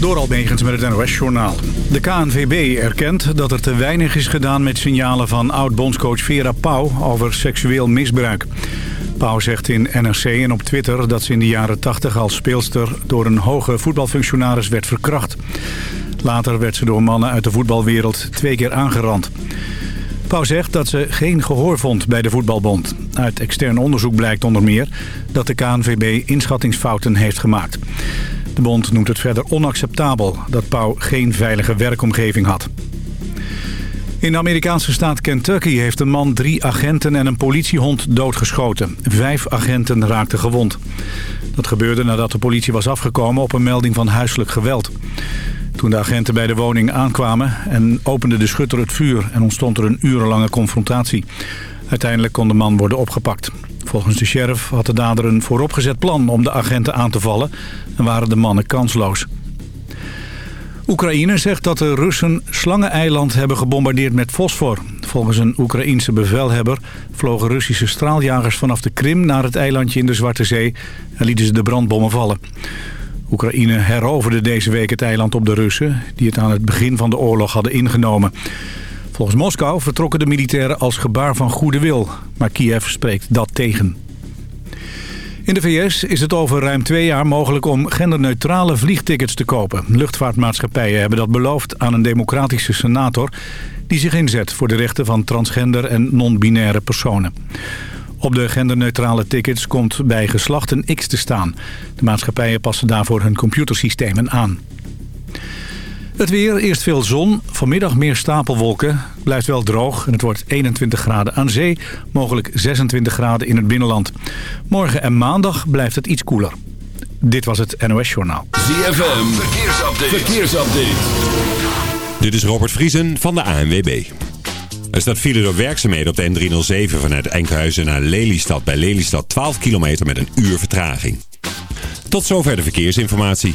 Door Almegens met het NOS-journaal. De KNVB erkent dat er te weinig is gedaan met signalen van oud-bondscoach Vera Pauw over seksueel misbruik. Pauw zegt in NRC en op Twitter dat ze in de jaren 80 als speelster door een hoge voetbalfunctionaris werd verkracht. Later werd ze door mannen uit de voetbalwereld twee keer aangerand. Pauw zegt dat ze geen gehoor vond bij de voetbalbond. Uit extern onderzoek blijkt onder meer dat de KNVB inschattingsfouten heeft gemaakt. Bond noemt het verder onacceptabel dat Pauw geen veilige werkomgeving had. In de Amerikaanse staat Kentucky heeft een man drie agenten en een politiehond doodgeschoten. Vijf agenten raakten gewond. Dat gebeurde nadat de politie was afgekomen op een melding van huiselijk geweld. Toen de agenten bij de woning aankwamen en opende de schutter het vuur... en ontstond er een urenlange confrontatie. Uiteindelijk kon de man worden opgepakt. Volgens de sheriff had de dader een vooropgezet plan om de agenten aan te vallen... en waren de mannen kansloos. Oekraïne zegt dat de Russen Slangeneiland hebben gebombardeerd met fosfor. Volgens een Oekraïense bevelhebber vlogen Russische straaljagers vanaf de Krim naar het eilandje in de Zwarte Zee en lieten ze de brandbommen vallen. Oekraïne heroverde deze week het eiland op de Russen... die het aan het begin van de oorlog hadden ingenomen. Volgens Moskou vertrokken de militairen als gebaar van goede wil. Maar Kiev spreekt dat tegen. In de VS is het over ruim twee jaar mogelijk om genderneutrale vliegtickets te kopen. Luchtvaartmaatschappijen hebben dat beloofd aan een democratische senator... die zich inzet voor de rechten van transgender en non-binaire personen. Op de genderneutrale tickets komt bij geslacht een X te staan. De maatschappijen passen daarvoor hun computersystemen aan. Het weer, eerst veel zon, vanmiddag meer stapelwolken. Blijft wel droog en het wordt 21 graden aan zee, mogelijk 26 graden in het binnenland. Morgen en maandag blijft het iets koeler. Dit was het NOS Journaal. ZFM, verkeersupdate. verkeersupdate. Dit is Robert Vriesen van de ANWB. Er staat file door werkzaamheden op de N307 vanuit Enkhuizen naar Lelystad. Bij Lelystad 12 kilometer met een uur vertraging. Tot zover de verkeersinformatie.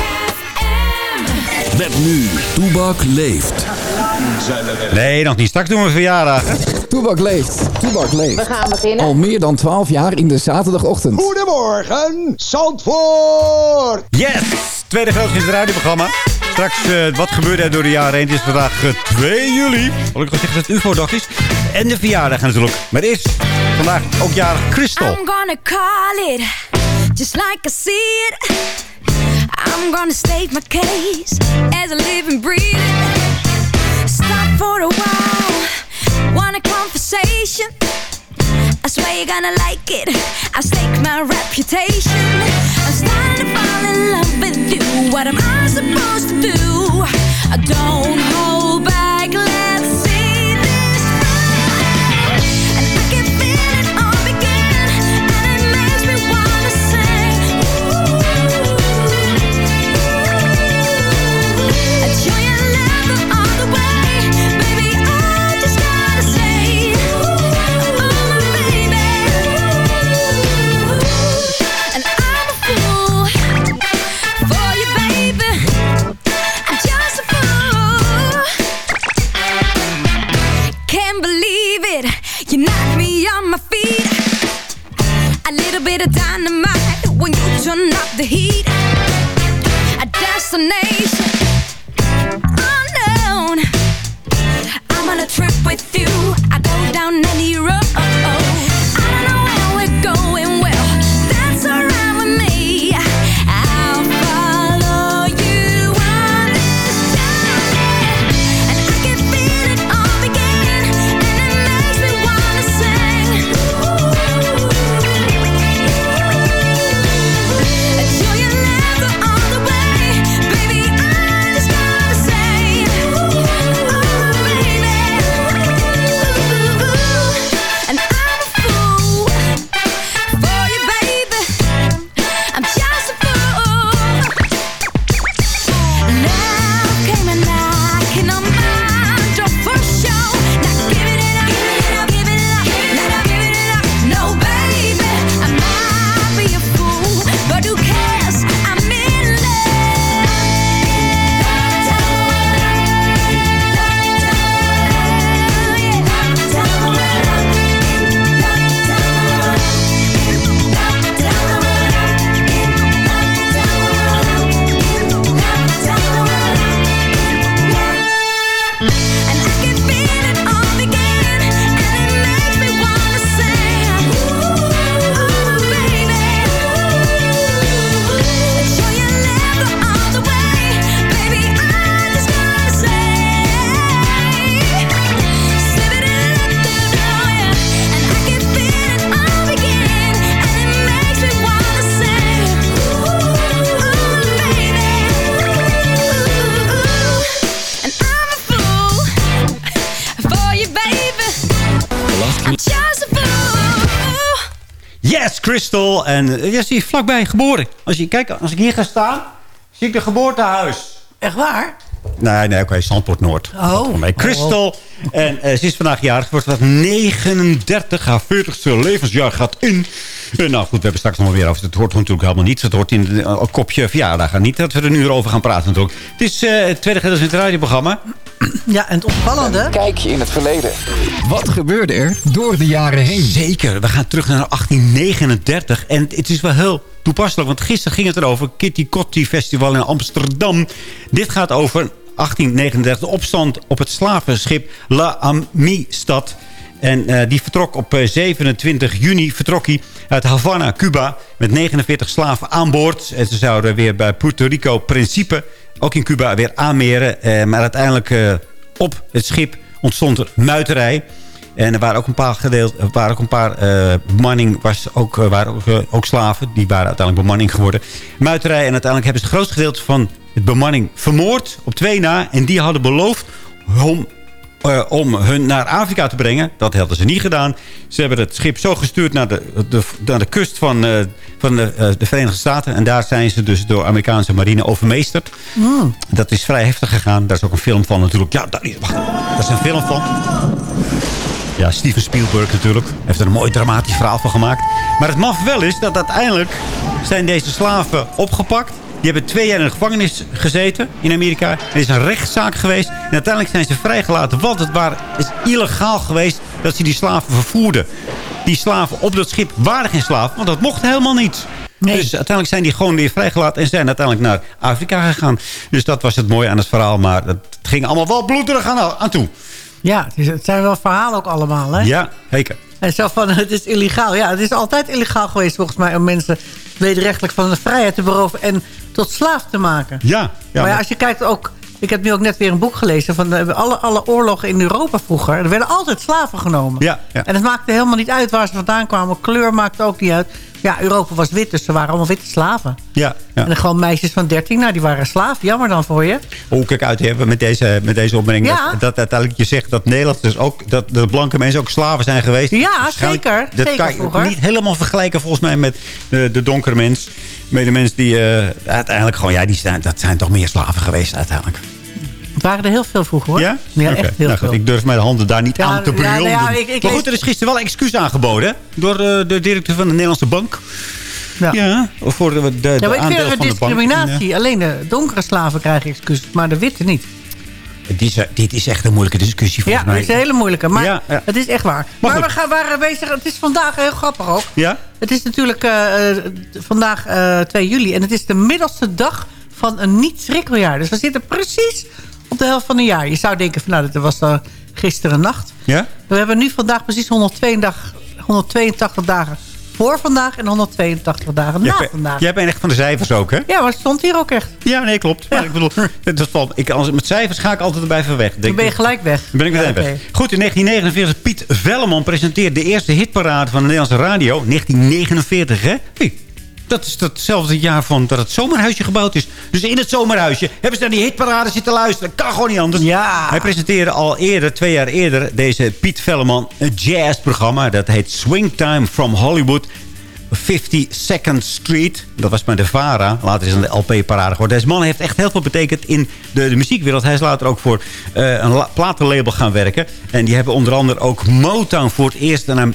Met nu, Toebak leeft. Nee, nog niet. Straks doen we verjaardag. Toebak leeft. Toebak leeft. We gaan beginnen. Al meer dan 12 jaar in de zaterdagochtend. Goedemorgen, Zandvoort! Yes! Tweede grootste in het radioprogramma. Straks, uh, wat gebeurde er door de jaren heen? Het is vandaag uh, 2 juli. Wil ik wel zeggen dat het UFO-dag is. En de verjaardag natuurlijk. Maar is vandaag ook jarig Christel. I'm gonna call it just like I see it. I'm gonna state my case as a living, breathing. Stop for a while, want a conversation? I swear you're gonna like it. I stake my reputation. I'm starting to fall in love with you. What am I supposed to do? I don't Crystal. En uh, ja, ze is vlakbij geboren. Als, je, kijk, als ik hier ga staan, zie ik de geboortehuis. Echt waar? Nee, nee, oké, Zandpoort Noord. Oh. Bij Crystal. En uh, ze is vandaag jarig. Wordt wat 39. Haar 40ste levensjaar gaat in. Uh, nou goed, we hebben straks nog wel weer over. Het hoort natuurlijk helemaal niet. Het hoort in een uh, kopje verjaardag. Niet dat we er nu over gaan praten natuurlijk. Het is het tweede gedeelte van het radioprogramma. Ja, en het opvallende... Kijk je in het verleden. Wat gebeurde er door de jaren heen? Zeker. We gaan terug naar 1839. En het is wel heel toepasselijk. Want gisteren ging het erover. Kitty Kotti Festival in Amsterdam. Dit gaat over 1839. De opstand op het slavenschip La Amistad. En uh, die vertrok op uh, 27 juni vertrok hij uit Havana, Cuba... met 49 slaven aan boord. En ze zouden weer bij Puerto Rico Principe... ook in Cuba weer aanmeren. Uh, maar uiteindelijk op het schip ontstond er muiterij... En er waren ook een paar gedeeld, waren ook een paar bemanning, was ook, waren ook, ook, slaven. Die waren uiteindelijk bemanning geworden. Muiterij en uiteindelijk hebben ze het grootste gedeelte van het bemanning vermoord. Op twee na. En die hadden beloofd om, om hun naar Afrika te brengen. Dat hadden ze niet gedaan. Ze hebben het schip zo gestuurd naar de, de, naar de kust van, van de, de, Verenigde Staten. En daar zijn ze dus door Amerikaanse marine overmeesterd. Mm. Dat is vrij heftig gegaan. Daar is ook een film van natuurlijk. Ja, daar, wacht, daar is een film van. Ja, Steven Spielberg natuurlijk. Heeft er een mooi dramatisch verhaal van gemaakt. Maar het maf wel is dat uiteindelijk zijn deze slaven opgepakt. Die hebben twee jaar in de gevangenis gezeten in Amerika. Er is een rechtszaak geweest. En uiteindelijk zijn ze vrijgelaten. Want het waren, is illegaal geweest dat ze die slaven vervoerden. Die slaven op dat schip waren geen slaven. Want dat mocht helemaal niet. Nee. Dus uiteindelijk zijn die gewoon weer vrijgelaten. En zijn uiteindelijk naar Afrika gegaan. Dus dat was het mooie aan het verhaal. Maar het ging allemaal wel bloederig aan, aan toe. Ja, het, zijn wel verhalen ook allemaal, hè? Ja, zeker. En zo van, het is illegaal. Ja, het is altijd illegaal geweest volgens mij... om mensen wederrechtelijk van de vrijheid te beroven... en tot slaaf te maken. Ja. ja maar ja, als je kijkt ook... Ik heb nu ook net weer een boek gelezen... van de, alle, alle oorlogen in Europa vroeger. Er werden altijd slaven genomen. Ja, ja. En het maakte helemaal niet uit waar ze vandaan kwamen. Kleur maakte ook niet uit. Ja, Europa was wit, dus ze waren allemaal witte slaven. Ja, ja. En dan gewoon meisjes van 13, nou, die waren slaaf. Jammer dan voor je. Oh, kijk uit, hebben met deze, met deze opmerking. Ja. Dat, dat uiteindelijk je zegt dat Nederland dus ook... dat de blanke mensen ook slaven zijn geweest. Ja, zeker. Dat zeker kan je niet helemaal vergelijken volgens mij met de, de donkere mens. Met de mensen die uh, uiteindelijk gewoon... Ja, die zijn, dat zijn toch meer slaven geweest uiteindelijk. Het waren er heel veel vroeger, hoor. Ja? Ja, okay. echt heel nou, veel. Goed, ik durf mijn handen daar niet ja, aan te brullen. Ja, ja, ik, ik maar goed, er is gisteren wel excuus aangeboden... Door uh, de directeur van de Nederlandse Bank. Ja. ja voor de, de, de ja, maar ik aandeel vind van de bank. discriminatie. Alleen de donkere slaven krijgen excuses, maar de witte niet. Dit is, dit is echt een moeilijke discussie volgens ja, mij. het is een hele moeilijke, maar ja, ja. het is echt waar. Maar, maar we gaan, waren bezig, het is vandaag heel grappig ook. Ja? Het is natuurlijk uh, vandaag uh, 2 juli en het is de middelste dag van een niet-schrikkeljaar. Dus we zitten precies op de helft van een jaar. Je zou denken, van, nou, dat was uh, gisteren nacht. Ja? We hebben nu vandaag precies 182, 182 dagen voor vandaag en 182 dagen na jij vandaag. Jij bent echt van de cijfers ook, hè? Ja, maar het stond hier ook echt. Ja, nee, klopt. Maar ik bedoel, dat valt, ik, als, met cijfers ga ik altijd erbij van weg. Dan ben je gelijk weg. Dan ben ik meteen Ja, weg. Goed, in 1949 Piet Velleman presenteert de eerste hitparade van de Nederlandse radio. 1949, hè? Hey, dat is hetzelfde jaar van dat het zomerhuisje gebouwd is. Dus in het zomerhuisje hebben ze naar die hitparade zitten luisteren. Kan gewoon niet anders. Ja. Hij presenteerde al eerder, twee jaar eerder, deze Piet Velleman een jazzprogramma. Dat heet Swingtime from Hollywood. 52nd Street. Dat was bij de VARA. Later is het een LP-parade geworden. Deze man heeft echt heel veel betekend in de, de muziekwereld. Hij is later ook voor uh, een la- platenlabel gaan werken. En die hebben onder andere ook Motown voor het eerst naar,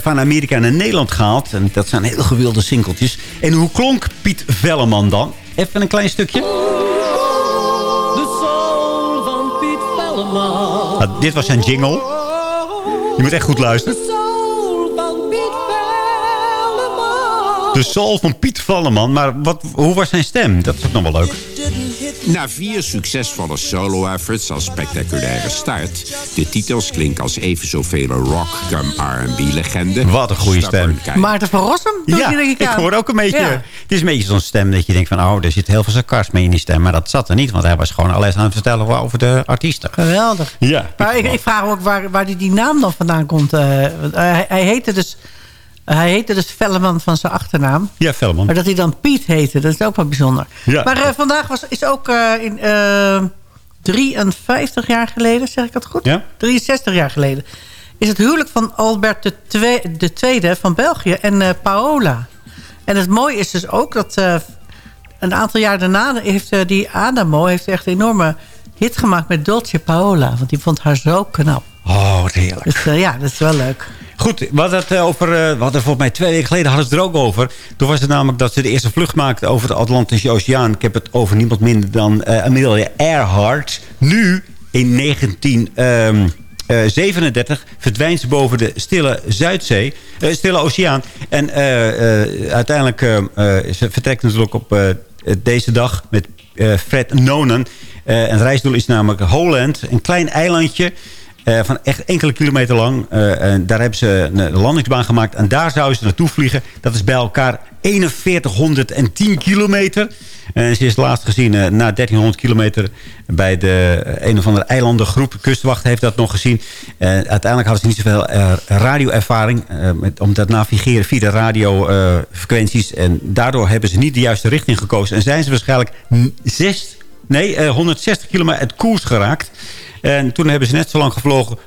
van Amerika naar Nederland gehaald. En dat zijn heel gewilde singeltjes. En hoe klonk Piet Velleman dan? Even een klein stukje. De soul van Piet Velleman. Nou, dit was zijn jingle. Je moet echt goed luisteren. De soul van Piet Velleman. De soul van Piet Velleman. Maar wat, hoe was zijn stem? Dat is ook nog wel leuk. Na vier succesvolle solo-efforts als spectaculaire start... de titels klinken als even zoveel rock, cum R&B-legende. Wat een goede stem. Maarten van Rossum? Ja, je denk ik aan. hoor ook een beetje... Ja. Het is een beetje zo'n stem dat je denkt van... oh, er zit heel veel sarcasme in die stem. Maar dat zat er niet, want hij was gewoon alles aan het vertellen over de artiesten. Geweldig. Ja. Maar ik, ik vraag me ook waar, waar die, die naam dan vandaan komt. Eh, want hij, hij heette dus... Hij heette dus Velleman van zijn achternaam. Ja, Velleman. Maar dat hij dan Piet heette, dat is ook wel bijzonder. Ja. Maar eh, vandaag was, is ook eh, in, eh, 53 jaar geleden, zeg ik dat goed? Ja. 63 jaar geleden is het huwelijk van Albert de, de Tweede van België en Paola. En het mooie is dus ook dat een aantal jaar daarna... heeft die Adamo heeft echt een enorme hit gemaakt met Dolce Paola. Want die vond haar zo knap. Oh, heerlijk. Dus ja, dat is wel leuk. Goed, hadden het eh, over, eh, we hadden volgens mij twee weken geleden hadden ze er ook over. Toen was het namelijk dat ze de eerste vlucht maakten over de Atlantische Oceaan. Ik heb het over niemand minder dan eh Amelia Earhart. Nu, in 1937, verdwijnt ze boven de stille Zuidzee, eh, stille Oceaan. En uiteindelijk, ze vertrekt natuurlijk op deze dag met Fred Nonen. En het reisdoel is namelijk Holland, een klein eilandje... Eh, van echt enkele kilometer lang. Eh, en daar hebben ze een landingsbaan gemaakt. En daar zouden ze naartoe vliegen. Dat is bij elkaar 4110 kilometer. En ze is laatst gezien eh, na 1300 kilometer... bij de eh, een of andere eilandengroep. Kustwacht heeft dat nog gezien. Eh, uiteindelijk hadden ze niet zoveel eh, radioervaring... eh, met, om te navigeren via de radiofrequenties. en daardoor hebben ze niet de juiste richting gekozen. En zijn ze waarschijnlijk zes, nee, eh, 160 kilometer uit koers geraakt... En toen hebben ze net zo lang gevlogen.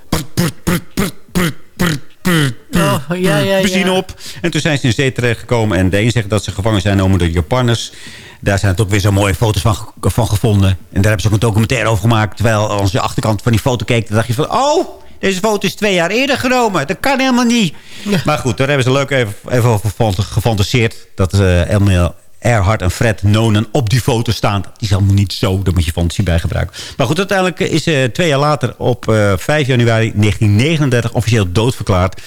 Oh, ja, ja, Benzine ja. op. En toen zijn ze in zee terechtgekomen. En de een zegt dat ze gevangen zijn genomen door de Japanners. Daar zijn ook weer zo mooie foto's van, van gevonden. En daar hebben ze ook een documentaire over gemaakt. Terwijl als je de achterkant van die foto keek... dan dacht je van... Oh, deze foto is twee jaar eerder genomen. Dat kan helemaal niet. Maar goed, daar hebben ze leuk even, even over gefant- gefantaseerd. Dat uh, Emil Earhart en Fred Nonen op die foto staan. Dat is allemaal niet zo. Daar moet je fantasie bij gebruiken. Maar goed, uiteindelijk is ze twee jaar later... op eh 5 januari 1939 officieel doodverklaard.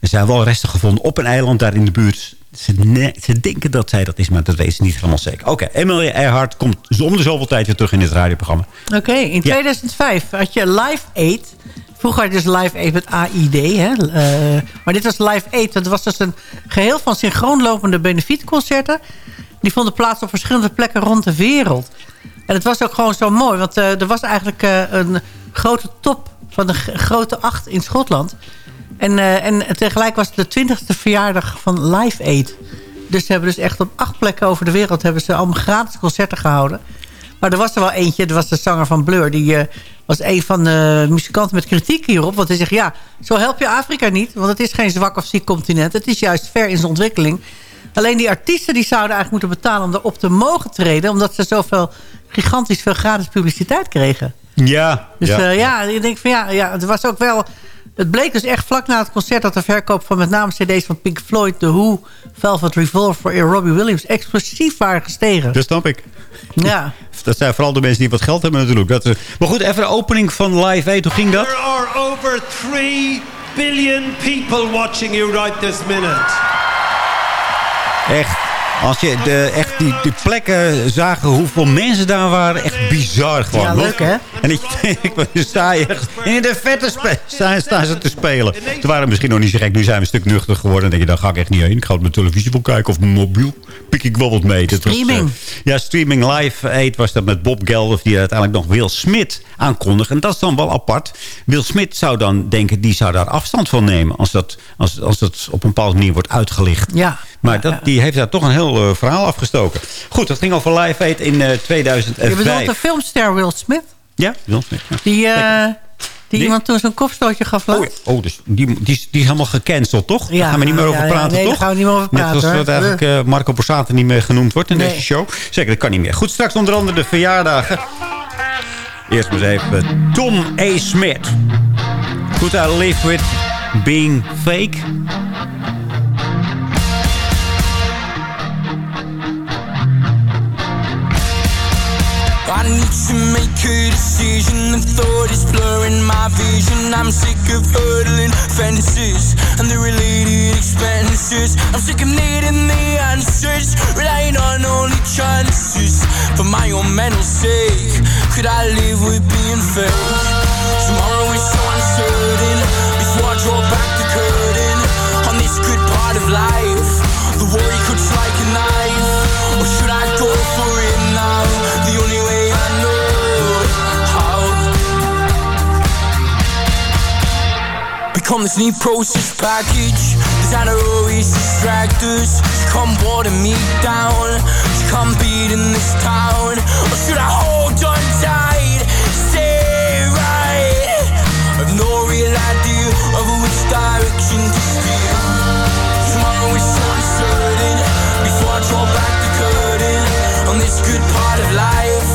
Er zijn wel resten gevonden op een eiland daar in de buurt. Ze, ne- ze denken dat zij dat is, maar dat weten ze niet helemaal zeker. Oké, Emilia Earhart komt om de zoveel tijd weer terug in dit radioprogramma. Oké, in 2005 had je Live Aid. Vroeger had je dus Live Aid met AID. Hè? Eh, maar dit was Live Aid. Dat was dus een geheel van synchroonlopende benefietconcerten. Die vonden plaats op verschillende plekken rond de wereld. En het was ook gewoon zo mooi. Want eh, er was eigenlijk eh, een grote top van de grote acht in Schotland. En, eh, en tegelijk was het de 20e verjaardag van Live Aid. Dus ze hebben dus echt op acht plekken over de wereld... hebben ze allemaal gratis concerten gehouden. Maar er was er wel eentje, dat was de zanger van Blur. Die was een van de muzikanten met kritiek hierop. Want hij zegt, ja, zo help je Afrika niet. Want het is geen zwak of ziek continent. Het is juist ver in zijn ontwikkeling. Alleen die artiesten die zouden eigenlijk moeten betalen om erop te mogen treden. Omdat ze zoveel gigantisch veel gratis publiciteit kregen. Ja, Dus ja. ja, ja je denkt van ja, ja, het was ook wel... Het bleek dus echt vlak na het concert dat de verkoop van met name cd's van Pink Floyd, The Who, Velvet Revolver en Robbie Williams explosief waren gestegen. Dat snap ik. Ja. Dat zijn vooral de mensen die wat geld hebben natuurlijk. Dat, is- maar goed, even de opening van Live Aid. Hoe ging dat? There are over 3 billion people watching you right this minute. Echt. Als je de, echt die, die plekken zagen hoeveel mensen daar waren. Echt bizar gewoon. Ja, leuk, hè? En ik, ik sta je echt in de vette staan, staan ze te spelen. Ze waren misschien nog niet zo gek. Nu zijn we een stuk nuchter geworden. Dan denk je, daar ga ik echt niet heen. Ik ga op mijn televisie wel kijken. Of mijn mobiel. Pik ik wel wat mee. Dat was, Streaming. eh, ja, streaming live aid was dat met Bob Geldof. Die uiteindelijk nog Will Smith aankondigde. En dat is dan wel apart. Will Smith zou dan denken, die zou daar afstand van nemen. Als dat, als, als dat op een bepaalde manier wordt uitgelicht. Ja. Maar dat, die heeft daar toch een heel eh, verhaal afgestoken. Goed, dat ging over Live Aid in eh, Je 2005. bedoelt de filmster Will Smith? Ja, Will Smith. ja. Die, eh, die Die- iemand toen zo'n kopstootje gaf laatst? Oh, dus die, die, is- die is helemaal gecanceld, toch? daar gaan we niet meer over ja, ja. praten, Nee, toch? daar gaan we niet meer over Net praten, zoals hoor. wat eigenlijk Marco Borsato niet meer genoemd wordt in Nee. deze show. Zeker, dat kan niet meer. Goed, straks onder andere de verjaardagen. Eerst maar eens even Tom A. Smith. Goed, I live with being fake. To make a decision. The thought is blurring my vision. I'm sick of hurdling fences and the related expenses. I'm sick of needing the answers, relying on only chances. For my own mental sake, could I live with being fake? Tomorrow is so uncertain. Before I draw back the curtain on this good part of life, the worry cuts like a knife. Komt dus niet process package. Er zijn er always distractors You can't water me down. She come beating beat in this town. Or should I hold on tight? Stay right. I've no real idea Of which direction to steer. Tomorrow is so uncertain. Before I draw back the curtain On this good part of life.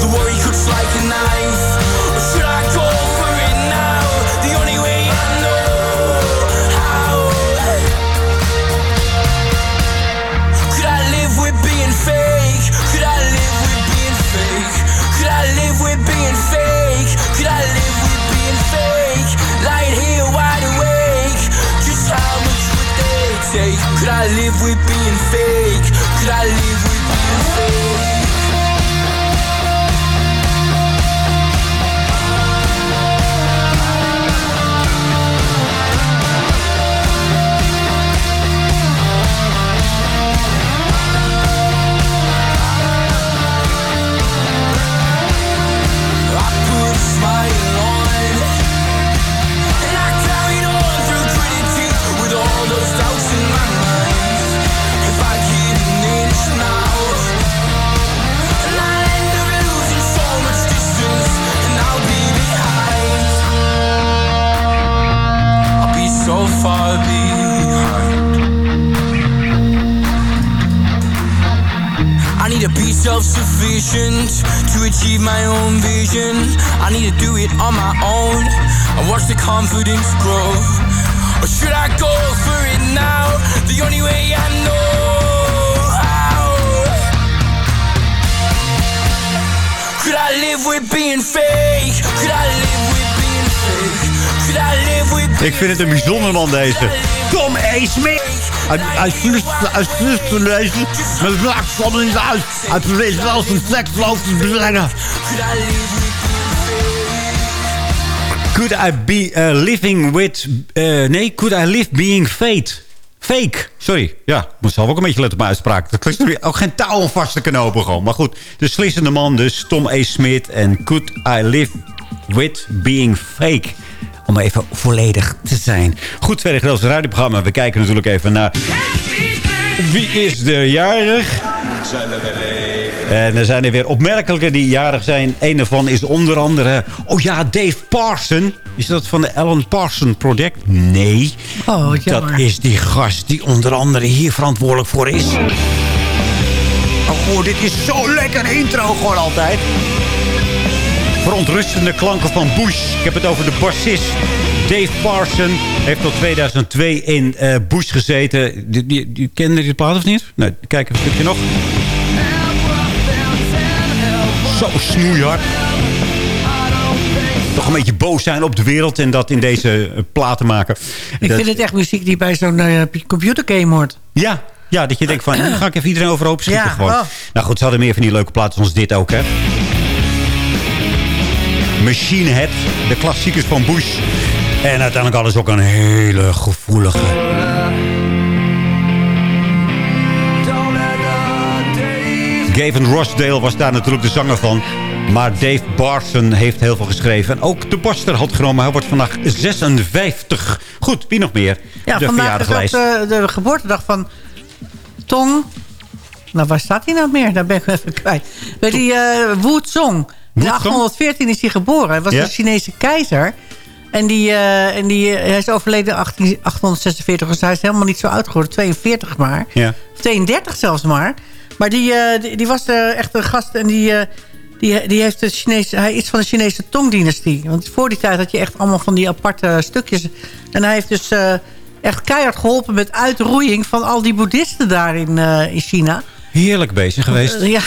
The worry cuts like a knife. Or should I I live with being fake? Could I live with being fake? Achieve my own vision. I need to do it on my own and watch the confidence grow. Or should I go for it now? The only way I know how. Could I live with being fake? Could I live with being fake? Could I live with Ik vind het een bijzonder man deze. Tom A. Smith. Hij, te lezen met black van in huis. Hij probeert wel zijn tekstloos te brengen. Could I be uh, living with... uh, nee, could I live being fate? Fake. Sorry. Ja, ik moet zelf ook een beetje letten op mijn uitspraak. Dat klinkt ook geen touw om vast te knopen gewoon. Maar goed, de slissende man dus. Tom A. Smith. En Could I live with being fake? Om even volledig te zijn. Goed, verder grootste radioprogramma. We kijken natuurlijk even naar... Wie is er jarig? En er zijn er weer opmerkelijke die jarig zijn. Een daarvan is onder andere... Oh ja, Dave Parson. Is dat van de Alan Parson Project? Nee. Oh, dat is die gast die onder andere hier verantwoordelijk voor is. Oh, dit is zo lekker intro gewoon altijd. Verontrustende klanken van Bush. Ik heb het over de bassist. Dave Parson heeft tot 2002 in eh, Bush gezeten. Die, die, die kende die plaat of niet? Nee, kijk even een stukje nog. Zo snoeihard. Toch een beetje boos zijn op de wereld en dat in deze eh, platen maken. Ik Dat- vind het echt muziek die bij zo'n eh, computergame hoort. ja, ja, dat je denkt van, nu ga ik even iedereen overhoop schieten Ja, gewoon. oh. Nou goed, ze hadden meer van die leuke platen als dit ook, hè. Machine Head, de klassiekers van Bush. En uiteindelijk hadden ze ook een hele gevoelige... Gavin Rossdale was daar natuurlijk de zanger van. Maar Dave Barson heeft heel veel geschreven. En ook de Baster had genomen. Hij wordt vandaag 56. Goed, wie nog meer? Ja, de vandaag is ook verjaardaglijst. de, de geboortedag van Tong. Nou, waar staat hij nou meer? Daar ben ik even kwijt. Bij die eh Wu Zong. In 1814 is hij geboren. Hij was Ja? een Chinese keizer. En, die, eh, en die, eh, hij is overleden in 18 846. Dus hij is helemaal niet zo oud geworden. 42 maar. Ja. Of 32 zelfs maar. Maar die, eh, die, die was eh, echt een gast. En die, eh, die, die heeft de Chinese, hij is van de Chinese Tongdynastie. Want voor die tijd had je echt allemaal van die aparte stukjes. En hij heeft dus echt keihard geholpen met uitroeiing van al die boeddhisten daar in, in China. Heerlijk bezig geweest. Ja,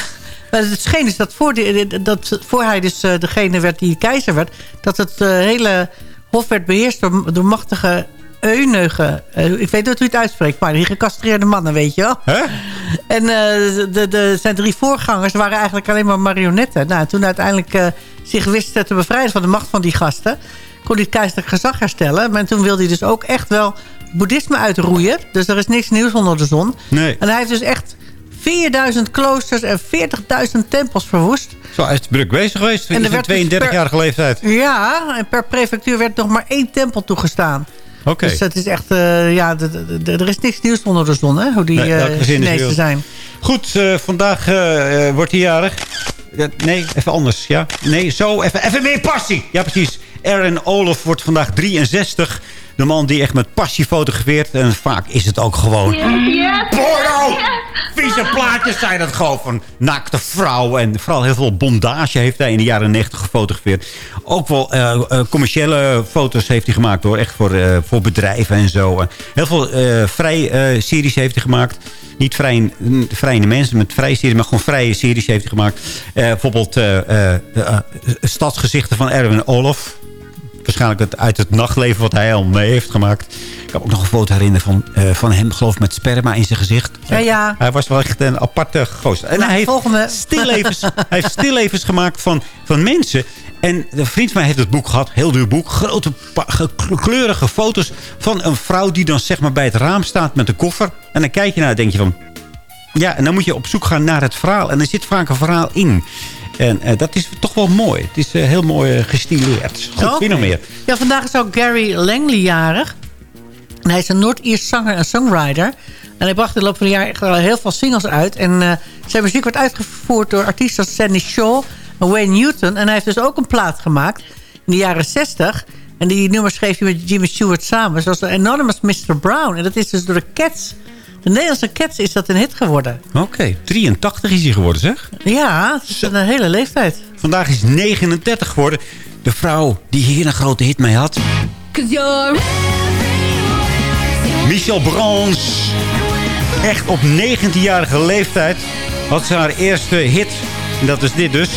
maar het scheen is dat voor, die, dat voor hij dus degene werd die keizer werd... dat het hele hof werd beheerst door, door machtige eunuchen. Eh, ik weet niet hoe je het uitspreekt, maar die gecastreerde mannen, weet je wel. En eh, de, de, zijn drie voorgangers waren eigenlijk alleen maar marionetten. Nou, toen uiteindelijk eh, zich wisten te bevrijden van de macht van die gasten... kon hij het keizerlijk gezag herstellen. Maar toen wilde hij dus ook echt wel boeddhisme uitroeien. Dus er is niks nieuws onder de zon. Nee. En hij heeft dus echt 4000 kloosters en 40.000 tempels verwoest. Zo, hij is druk bezig geweest En in er zijn werd dus per- 32-jarige leeftijd. Ja, en per prefectuur werd nog maar één tempel toegestaan. Dus dat is echt, eh, ja, er is niks nieuws onder de zon, hè, hoe die Nee, Chinezen heel- zijn. Goed, eh, vandaag wordt hij jarig. Ja, nee, even anders, ja. Nee, zo, even, even meer passie. Ja, precies. Aaron Olof wordt vandaag 63. De man die echt met passie fotografeert. En vaak is het ook gewoon... Porno! Vieze plaatjes zijn dat gewoon van naakte vrouwen. En vooral heel veel bondage heeft hij in de jaren 90 gefotografeerd. Ook wel eh, eh, commerciële foto's heeft hij gemaakt hoor. Echt voor, eh, voor bedrijven en zo. Heel veel vrij series heeft hij gemaakt. Niet vrij, vrije mensen met vrije series, maar gewoon vrije series heeft hij gemaakt. Bijvoorbeeld eh, Stadsgezichten van Erwin Olof waarschijnlijk het, uit het nachtleven wat hij al mee heeft gemaakt. Ik heb ook nog een foto herinneren van, eh, van hem, geloof ik, met sperma in zijn gezicht. Ja, ja. Hij was wel echt een aparte goos. En hij heeft, stillevens, hij heeft stillevens gemaakt van, van mensen. En een vriend van mij heeft het boek gehad, heel duur boek. Grote, kleurige foto's van een vrouw die dan zeg maar bij het raam staat met een koffer. En dan kijk je naar en denk je van... Ja, en dan moet je op zoek gaan naar het verhaal. En er zit vaak een verhaal in. En eh, dat is toch wel mooi. Het is eh, heel mooi eh, gestileerd. Goed, wie nog meer? Ja, vandaag is ook Gary Langley jarig. En hij is een Noord-Iers zanger en songwriter. En hij bracht in de loop van het jaar echt heel veel singles uit. En eh, zijn muziek wordt uitgevoerd door artiesten als Sandy Shaw en Wayne Newton. En hij heeft dus ook een plaat gemaakt in de jaren 60. En die nummers schreef hij met Jimmy Stewart samen. Zoals de Anonymous Mr. Brown. En dat is dus door de Cats. De Nederlandse Cats is dat een hit geworden. Oké, 83 is hij geworden zeg. Ja, het is een hele leeftijd. Vandaag is 39 geworden. De vrouw die hier een grote hit mee had. Michel Brans. Echt op 19-jarige leeftijd had ze haar eerste hit. En dat is dit dus.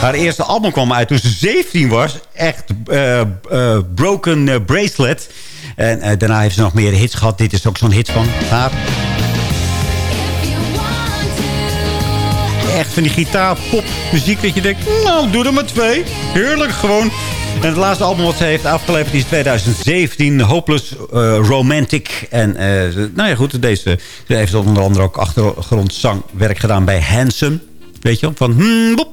Haar eerste album kwam uit toen ze 17 was. Echt eh, eh, Broken eh, Bracelet. En eh, daarna heeft ze nog meer hits gehad. Dit is ook zo'n hit van haar. Echt van die gitaar, pop, muziek dat je denkt... Nou, doe er maar twee. Heerlijk gewoon. En het laatste album wat ze heeft afgeleverd is 2017. Hopeless eh, Romantic. En eh, nou ja, goed. Deze, ze heeft onder andere ook achtergrondzangwerk gedaan bij Handsome. Weet je wel? Van hmm, boep.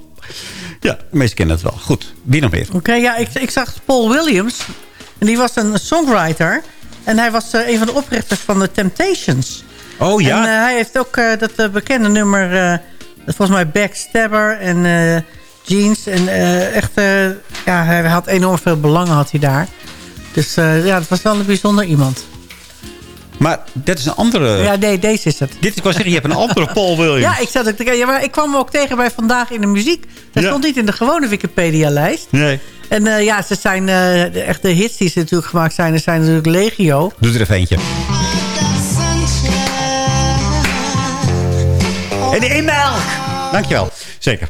Ja, de meesten kennen het wel. Goed, wie nog meer? Oké, ja, ik, ik zag Paul Williams. En die was een songwriter. En hij was eh, een van de oprichters van de Temptations. Oh ja? En eh, hij heeft ook eh, dat bekende nummer... volgens mij Backstabber en Jeans. En echt, ja, hij had enorm veel belangen had hij daar. Dus ja, het was wel een bijzonder iemand. Maar dit is een andere... Ja, nee, deze is het. Dit, ik wou zeggen, je hebt een andere Paul Williams. Ja, ik, zat ook te kijken. Ja, maar ik kwam hem ook tegen bij Vandaag in de Muziek. Dat Ja. stond niet in de gewone Wikipedia-lijst. Nee. En eh, ja, ze zijn, eh, de, echt de hits die ze natuurlijk gemaakt zijn, er zijn natuurlijk legio. Doe er even eentje. En in melk! Dankjewel. Zeker.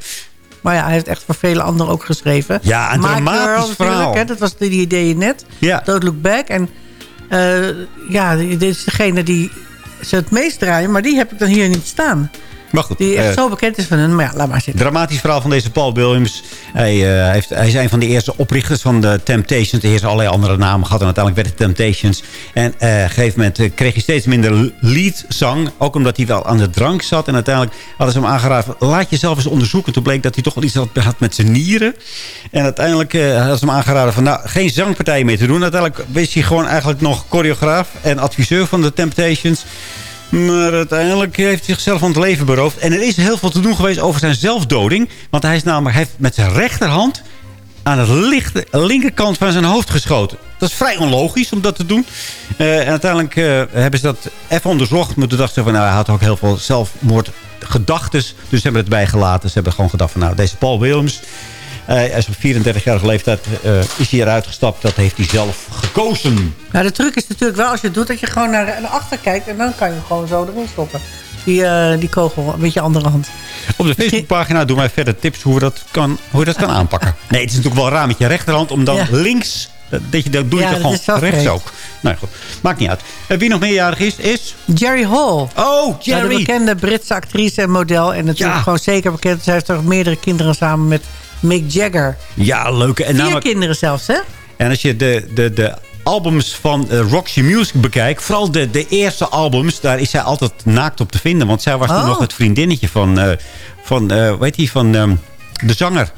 Maar ja, hij heeft echt voor vele anderen ook geschreven. Ja, een My dramatisch Girl verhaal. Hè, dat was die die idee net. Ja. Don't Look Back. En ja, dit is degene die ze het meest draaien. Maar die heb ik dan hier niet staan. Maar goed. Die echt eh, zo bekend is van hun. Maar ja, laat maar zitten. Dramatisch verhaal van deze Paul Williams. Hij, eh, heeft, hij is een van de eerste oprichters van de Temptations. Er is allerlei andere namen gehad. En uiteindelijk werd het Temptations. En eh, op een gegeven moment kreeg hij steeds minder leadzang. Ook omdat hij wel aan de drank zat. En uiteindelijk hadden ze hem aangeraden. Laat jezelf eens onderzoeken. Toen bleek dat hij toch wel iets had, met zijn nieren. En uiteindelijk hadden ze hem aangeraden van... Nou, geen zangpartij meer te doen. Uiteindelijk was hij gewoon eigenlijk nog choreograaf. En adviseur van de Temptations. Maar uiteindelijk heeft hij zichzelf van het leven beroofd. En er is heel veel te doen geweest over zijn zelfdoding. Want hij, is namelijk, hij heeft met zijn rechterhand aan het lichte, linkerkant van zijn hoofd geschoten. Dat is vrij onlogisch om dat te doen. Eh, en uiteindelijk eh, hebben ze dat even onderzocht. Maar toen dachten ze van, nou, hij had ook heel veel zelfmoordgedachten. Dus ze hebben het bijgelaten. Ze hebben gewoon gedacht van, nou, deze Paul Williams... eh, hij is op 34-jarige leeftijd eh, is hij eruit gestapt. Dat heeft hij zelf gekozen. Nou, de truc is natuurlijk wel als je het doet... dat je gewoon naar, naar achter kijkt... en dan kan je hem gewoon zo erin stoppen. Die, eh, die kogel, een beetje andere hand. Op de Facebookpagina doen wij verder tips hoe, we dat kan, hoe je dat kan aanpakken. Nee, het is natuurlijk wel raar met je rechterhand om dan Ja. links... Dat, je, dat doe je Ja, toch gewoon rechts ook. Nou goed, maakt niet uit. En wie nog meerjarig is, is... Jerry Hall. Oh, Ja, de Jerry. bekende Britse actrice en model. En natuurlijk Ja. gewoon zeker bekend. Zij heeft toch meerdere kinderen samen met Mick Jagger. Ja, leuke. En, Vier namelijk, kinderen zelfs, hè? en als je de, de, de albums van eh, Roxy Music bekijkt... vooral de, de eerste albums, daar is zij altijd naakt op te vinden. Want zij was toen Oh. nog het vriendinnetje van... eh van eh weet je, van ehm, de zanger...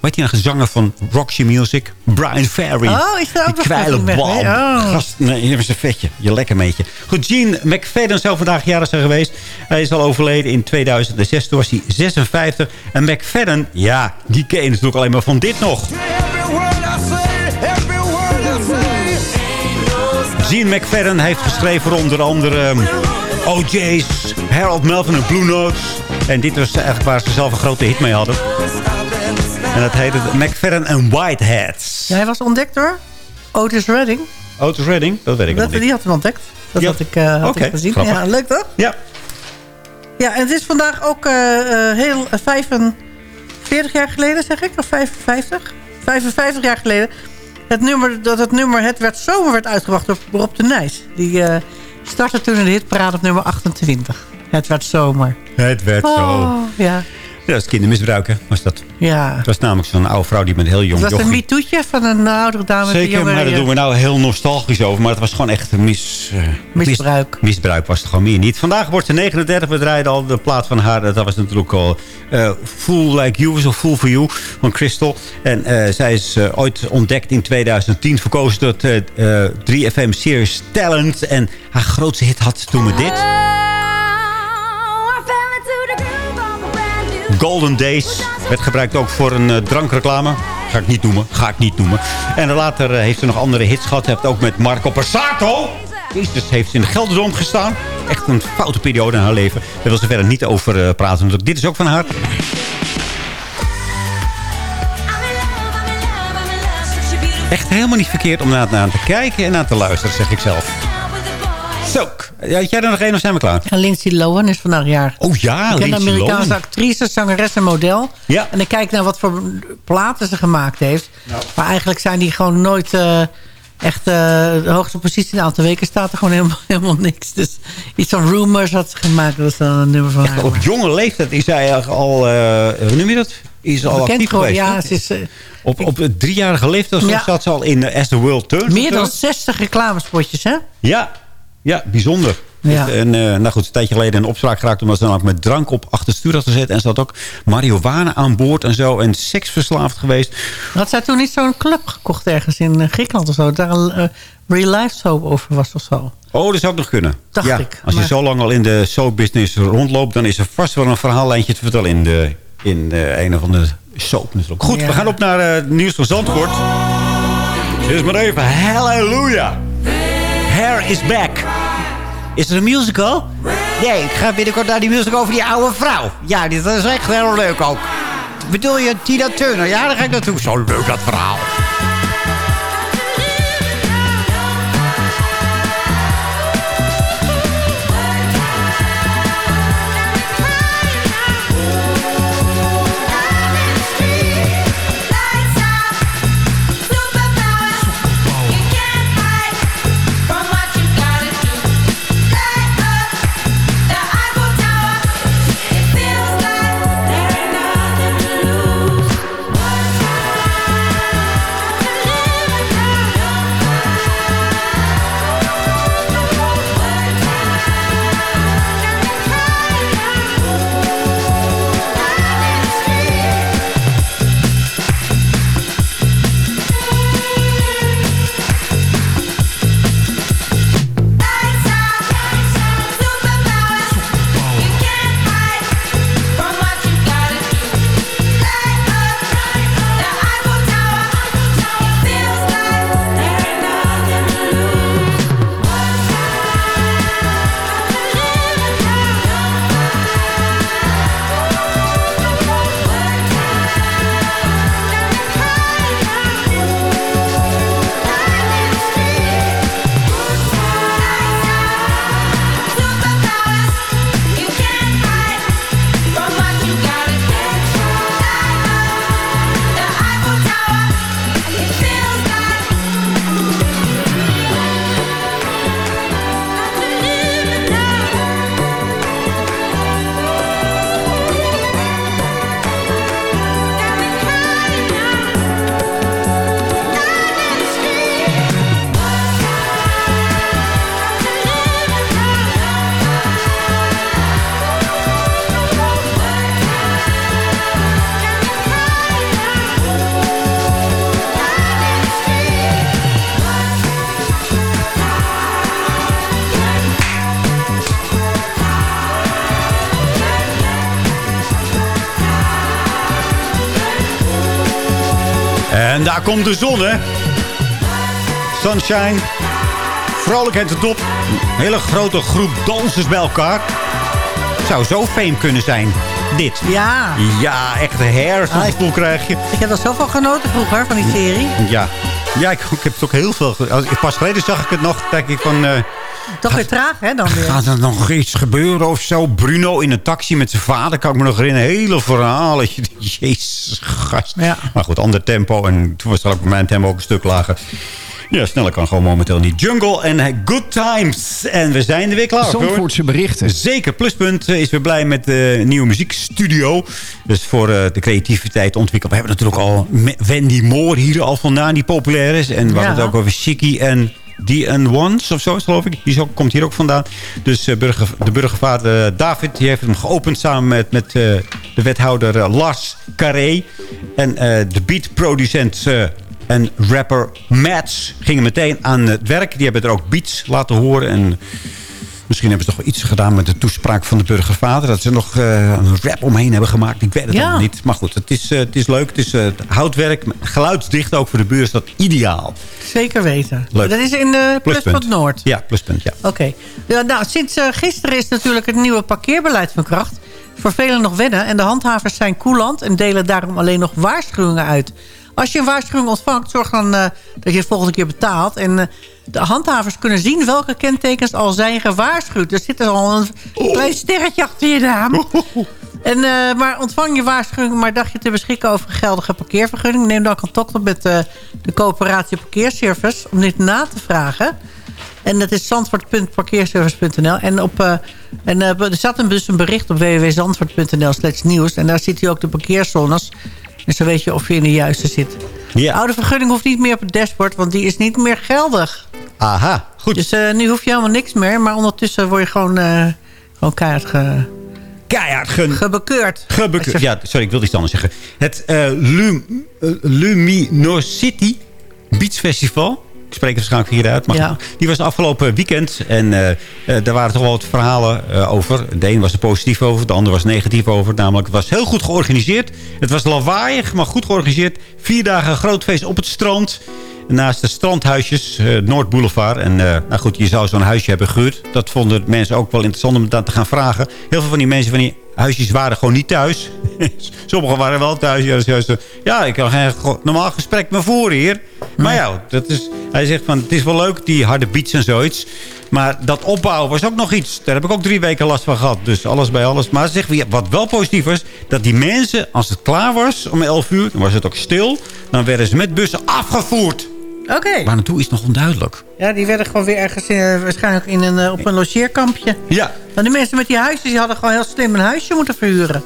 Weet je een zanger van Roxy Music? Brian Ferry. Oh, is er ook Die kwijle bal. Oh. Gast, nee, is een vetje. Je lekker meetje. Goed, Gene McFadden zou vandaag jarig zijn geweest. Hij is al overleden in 2006. Toen was hij 56. En McFadden, ja, die ken je natuurlijk alleen maar van dit nog. Gene McFerrin heeft geschreven voor onder andere um, OJ's, Harold Melvin en Blue Notes. En dit was eigenlijk waar ze zelf een grote hit mee hadden. En dat heette McFerrin en Whiteheads. Ja, hij was ontdekt door Otis Redding. Otis Redding? Dat weet ik dat, niet. Die had hem ontdekt. Dat Ja. had ik, eh, had ik gezien. grappig. Ja, leuk toch? Ja. Ja, en het is vandaag ook eh, eh, heel eh, 45 jaar geleden, zeg ik. Of 55? 55 jaar geleden. Het nummer, dat het nummer Het werd zomer werd uitgebracht door Rob de Nijs. Die eh, startte toen in de hitparade op nummer 28. Het werd zomer. Het werd zo. Oh. Ja, dat is was dat. Ja. Het was namelijk zo'n oude vrouw die met een heel jong Het was een mitoetje van een oudere dame. Zeker, maar daar doen we nou heel nostalgisch over. Maar het was gewoon echt een mis, eh, Misbruik. mis- misbruik was het gewoon meer niet. Vandaag wordt ze 39. We draaiden al de plaat van haar. Dat was natuurlijk al Fool Like You. Of Fool For You van Crystal. En eh, zij is ooit ontdekt in 2010. Verkozen tot eh, eh, 3FM Series Talent. En haar grootste hit had toen met dit. Golden Days werd gebruikt ook voor een eh, drankreclame. Ga ik niet noemen. Ga ik niet noemen. En later eh, heeft ze nog andere hits gehad. Heeft ook met Marco Passato. Jezus, heeft ze in de Gelderdoom gestaan. Echt een foute periode in haar leven. Daar wil ze verder niet over eh, praten. Want dit is ook van haar. Echt helemaal niet verkeerd om naar, naar te kijken en naar te luisteren, zeg ik zelf. Zo, had jij er nog één of zijn we klaar? En Lindsay Lohan is vandaag jaar. Oh ja, Ik ken Lindsay Amerikaanse Lohan. actrice, zangeres en model. Ja. En ik kijk naar wat voor platen ze gemaakt heeft. Maar eigenlijk zijn die gewoon nooit eh, echt eh, de hoogste positie. Een aantal weken staat er gewoon helemaal, helemaal niks. Dus iets van Rumors had ze gemaakt. Dat is dan een nummer van haar. Op jonge leeftijd is zij al, eh, hoe noem je dat? Is al Bekend actief geweest. ja, ze is, op, op driejarige leeftijd Ja. zat ze al in As the World Turns. Meer dan zo. 60 reclamespotjes, hè? Ja, ja bijzonder. Ja. En eh, nou goed, een tijdje geleden in opspraak geraakt... omdat ze dan ook met drank op achter stuur had gezet. En ze had ook marihuana aan boord en zo. En seksverslaafd geweest. Had zij toen niet zo'n club gekocht ergens in eh, Griekenland of zo? Daar een eh, real life soap over was of zo. Oh, dat zou ook nog kunnen. Dacht ja, ik, Als je zo lang al in de soapbusiness rondloopt... dan is er vast wel een verhaallijntje te vertellen in, de, in de een of andere soap natuurlijk. Goed, Ja. we gaan op naar het nieuws van Zandvoort. Dit is maar even. Halleluja. Hair is back. Is er een musical? Nee, ik ga binnenkort naar die musical over die oude vrouw. Ja, dit is echt heel leuk ook. Bedoel je Tina Turner? Ja, daar ga ik naartoe. Zo leuk dat verhaal. Daar komt de zon, hè. Sunshine vrolijkheid de top. Een hele grote groep dansers bij elkaar. Zou zo fame kunnen zijn, dit. Ja. Ja, echt een hersengevoel krijg je. Ik heb er zoveel genoten vroeger van die serie. Ja, ja ik, ik heb het ook heel veel... als- Pas geleden zag ik het nog, denk ik van... eh, Toch weer traag, hè, dan weer. Gaat er nog iets gebeuren of zo? Bruno in een taxi met zijn vader, kan ik me nog herinneren. Hele verhalen. Jezus, gast. Maar goed, ander tempo. En toen was ook mijn tempo ook een stuk lager. Ja, sneller kan gewoon momenteel niet. Jungle en Good Times. En we zijn er weer klaar voor. Zandvoortse berichten. Zeker. Pluspunt eh, is weer blij met de nieuwe muziekstudio. Dus voor eh, de creativiteit ontwikkeld. We hebben natuurlijk al Wendy Moore hier al vandaan, die populair is. En we hadden het Ja. ook over Shiki en The Ones of zo, geloof ik. Die komt hier ook vandaan. Dus eh, burger, de burgervader David die heeft hem geopend samen met, met eh, de wethouder eh, Lars Carré. En de beatproducent en rapper Mats gingen meteen aan het werk. Die hebben er ook beats laten horen. En misschien hebben ze toch wel iets gedaan met de toespraak van de burgervader. Dat ze nog eh, een rap omheen hebben gemaakt. Ik weet het Ja. allemaal niet. Maar goed, het is, eh, het is leuk. Het is eh, houtwerk. Geluidsdicht ook voor de buurt is dat ideaal. Zeker weten. Leuk. Dat is in de Pluspunt Pluspunt. Noord. Ja, pluspunt, ja. Oké. Ja, nou, sinds gisteren is natuurlijk het nieuwe parkeerbeleid van kracht. Voor velen nog wennen. En de handhavers zijn koelant en delen daarom alleen nog waarschuwingen uit. Als je een waarschuwing ontvangt, zorg dan eh, dat je de volgende keer betaalt. En eh, de handhavers kunnen zien welke kentekens al zijn gewaarschuwd. Er zit er al een klein sterretje achter je naam. En, eh, maar ontvang je waarschuwing, maar dacht je te beschikken over een geldige parkeervergunning... neem dan contact op met de coöperatie Parkeerservice om dit na te vragen. En dat is zandvoort.parkeerservice.nl. En, op, en er staat een, dus een bericht op www.zandvoort.nl slash nieuws. En daar ziet u ook de parkeerzones. En zo weet je of je in de juiste zit. Ja. Oude vergunning hoeft niet meer op het dashboard, want die is niet meer geldig. Aha, goed. Dus eh, nu hoef je helemaal niks meer. Maar ondertussen word je gewoon, eh gewoon keihard ge, Keihard gen... gebekeurd. Gebekeurd. Ja, sorry, ik wilde iets anders zeggen. Het eh, Lum, Luminosity Beach Festival. Ik spreek het waarschijnlijk hier uit. Maar Ja. die was afgelopen weekend. En eh, eh, daar waren toch wel wat verhalen eh, over. De een was er positief over, de ander was negatief over. Namelijk, het was heel goed georganiseerd. Het was lawaaiig, maar goed georganiseerd. Vier dagen groot feest op het strand. Naast de strandhuisjes, eh, Noordboulevard. En eh, nou goed, je zou zo'n huisje hebben gehuurd. Dat vonden mensen ook wel interessant om dat te gaan vragen. Heel veel van die mensen van die huisjes waren gewoon niet thuis. Sommigen waren wel thuis. Ja, ja ik kan geen normaal gesprek meer voeren hier. Maar ja, dat is, hij zegt van, het is wel leuk, die harde beats en zoiets. Maar dat opbouwen was ook nog iets. Daar heb ik ook drie weken last van gehad. Dus alles bij alles. Maar zeg, wat wel positief was, dat die mensen, als het klaar was om 11 uur, dan was het ook stil. Dan werden ze met bussen afgevoerd. Oké. Waar naartoe is nog onduidelijk. Ja, die werden gewoon weer ergens in, eh, waarschijnlijk in een, eh, op een logeerkampje. Ja. Want die mensen met die huisjes, die hadden gewoon heel slim een huisje moeten verhuren.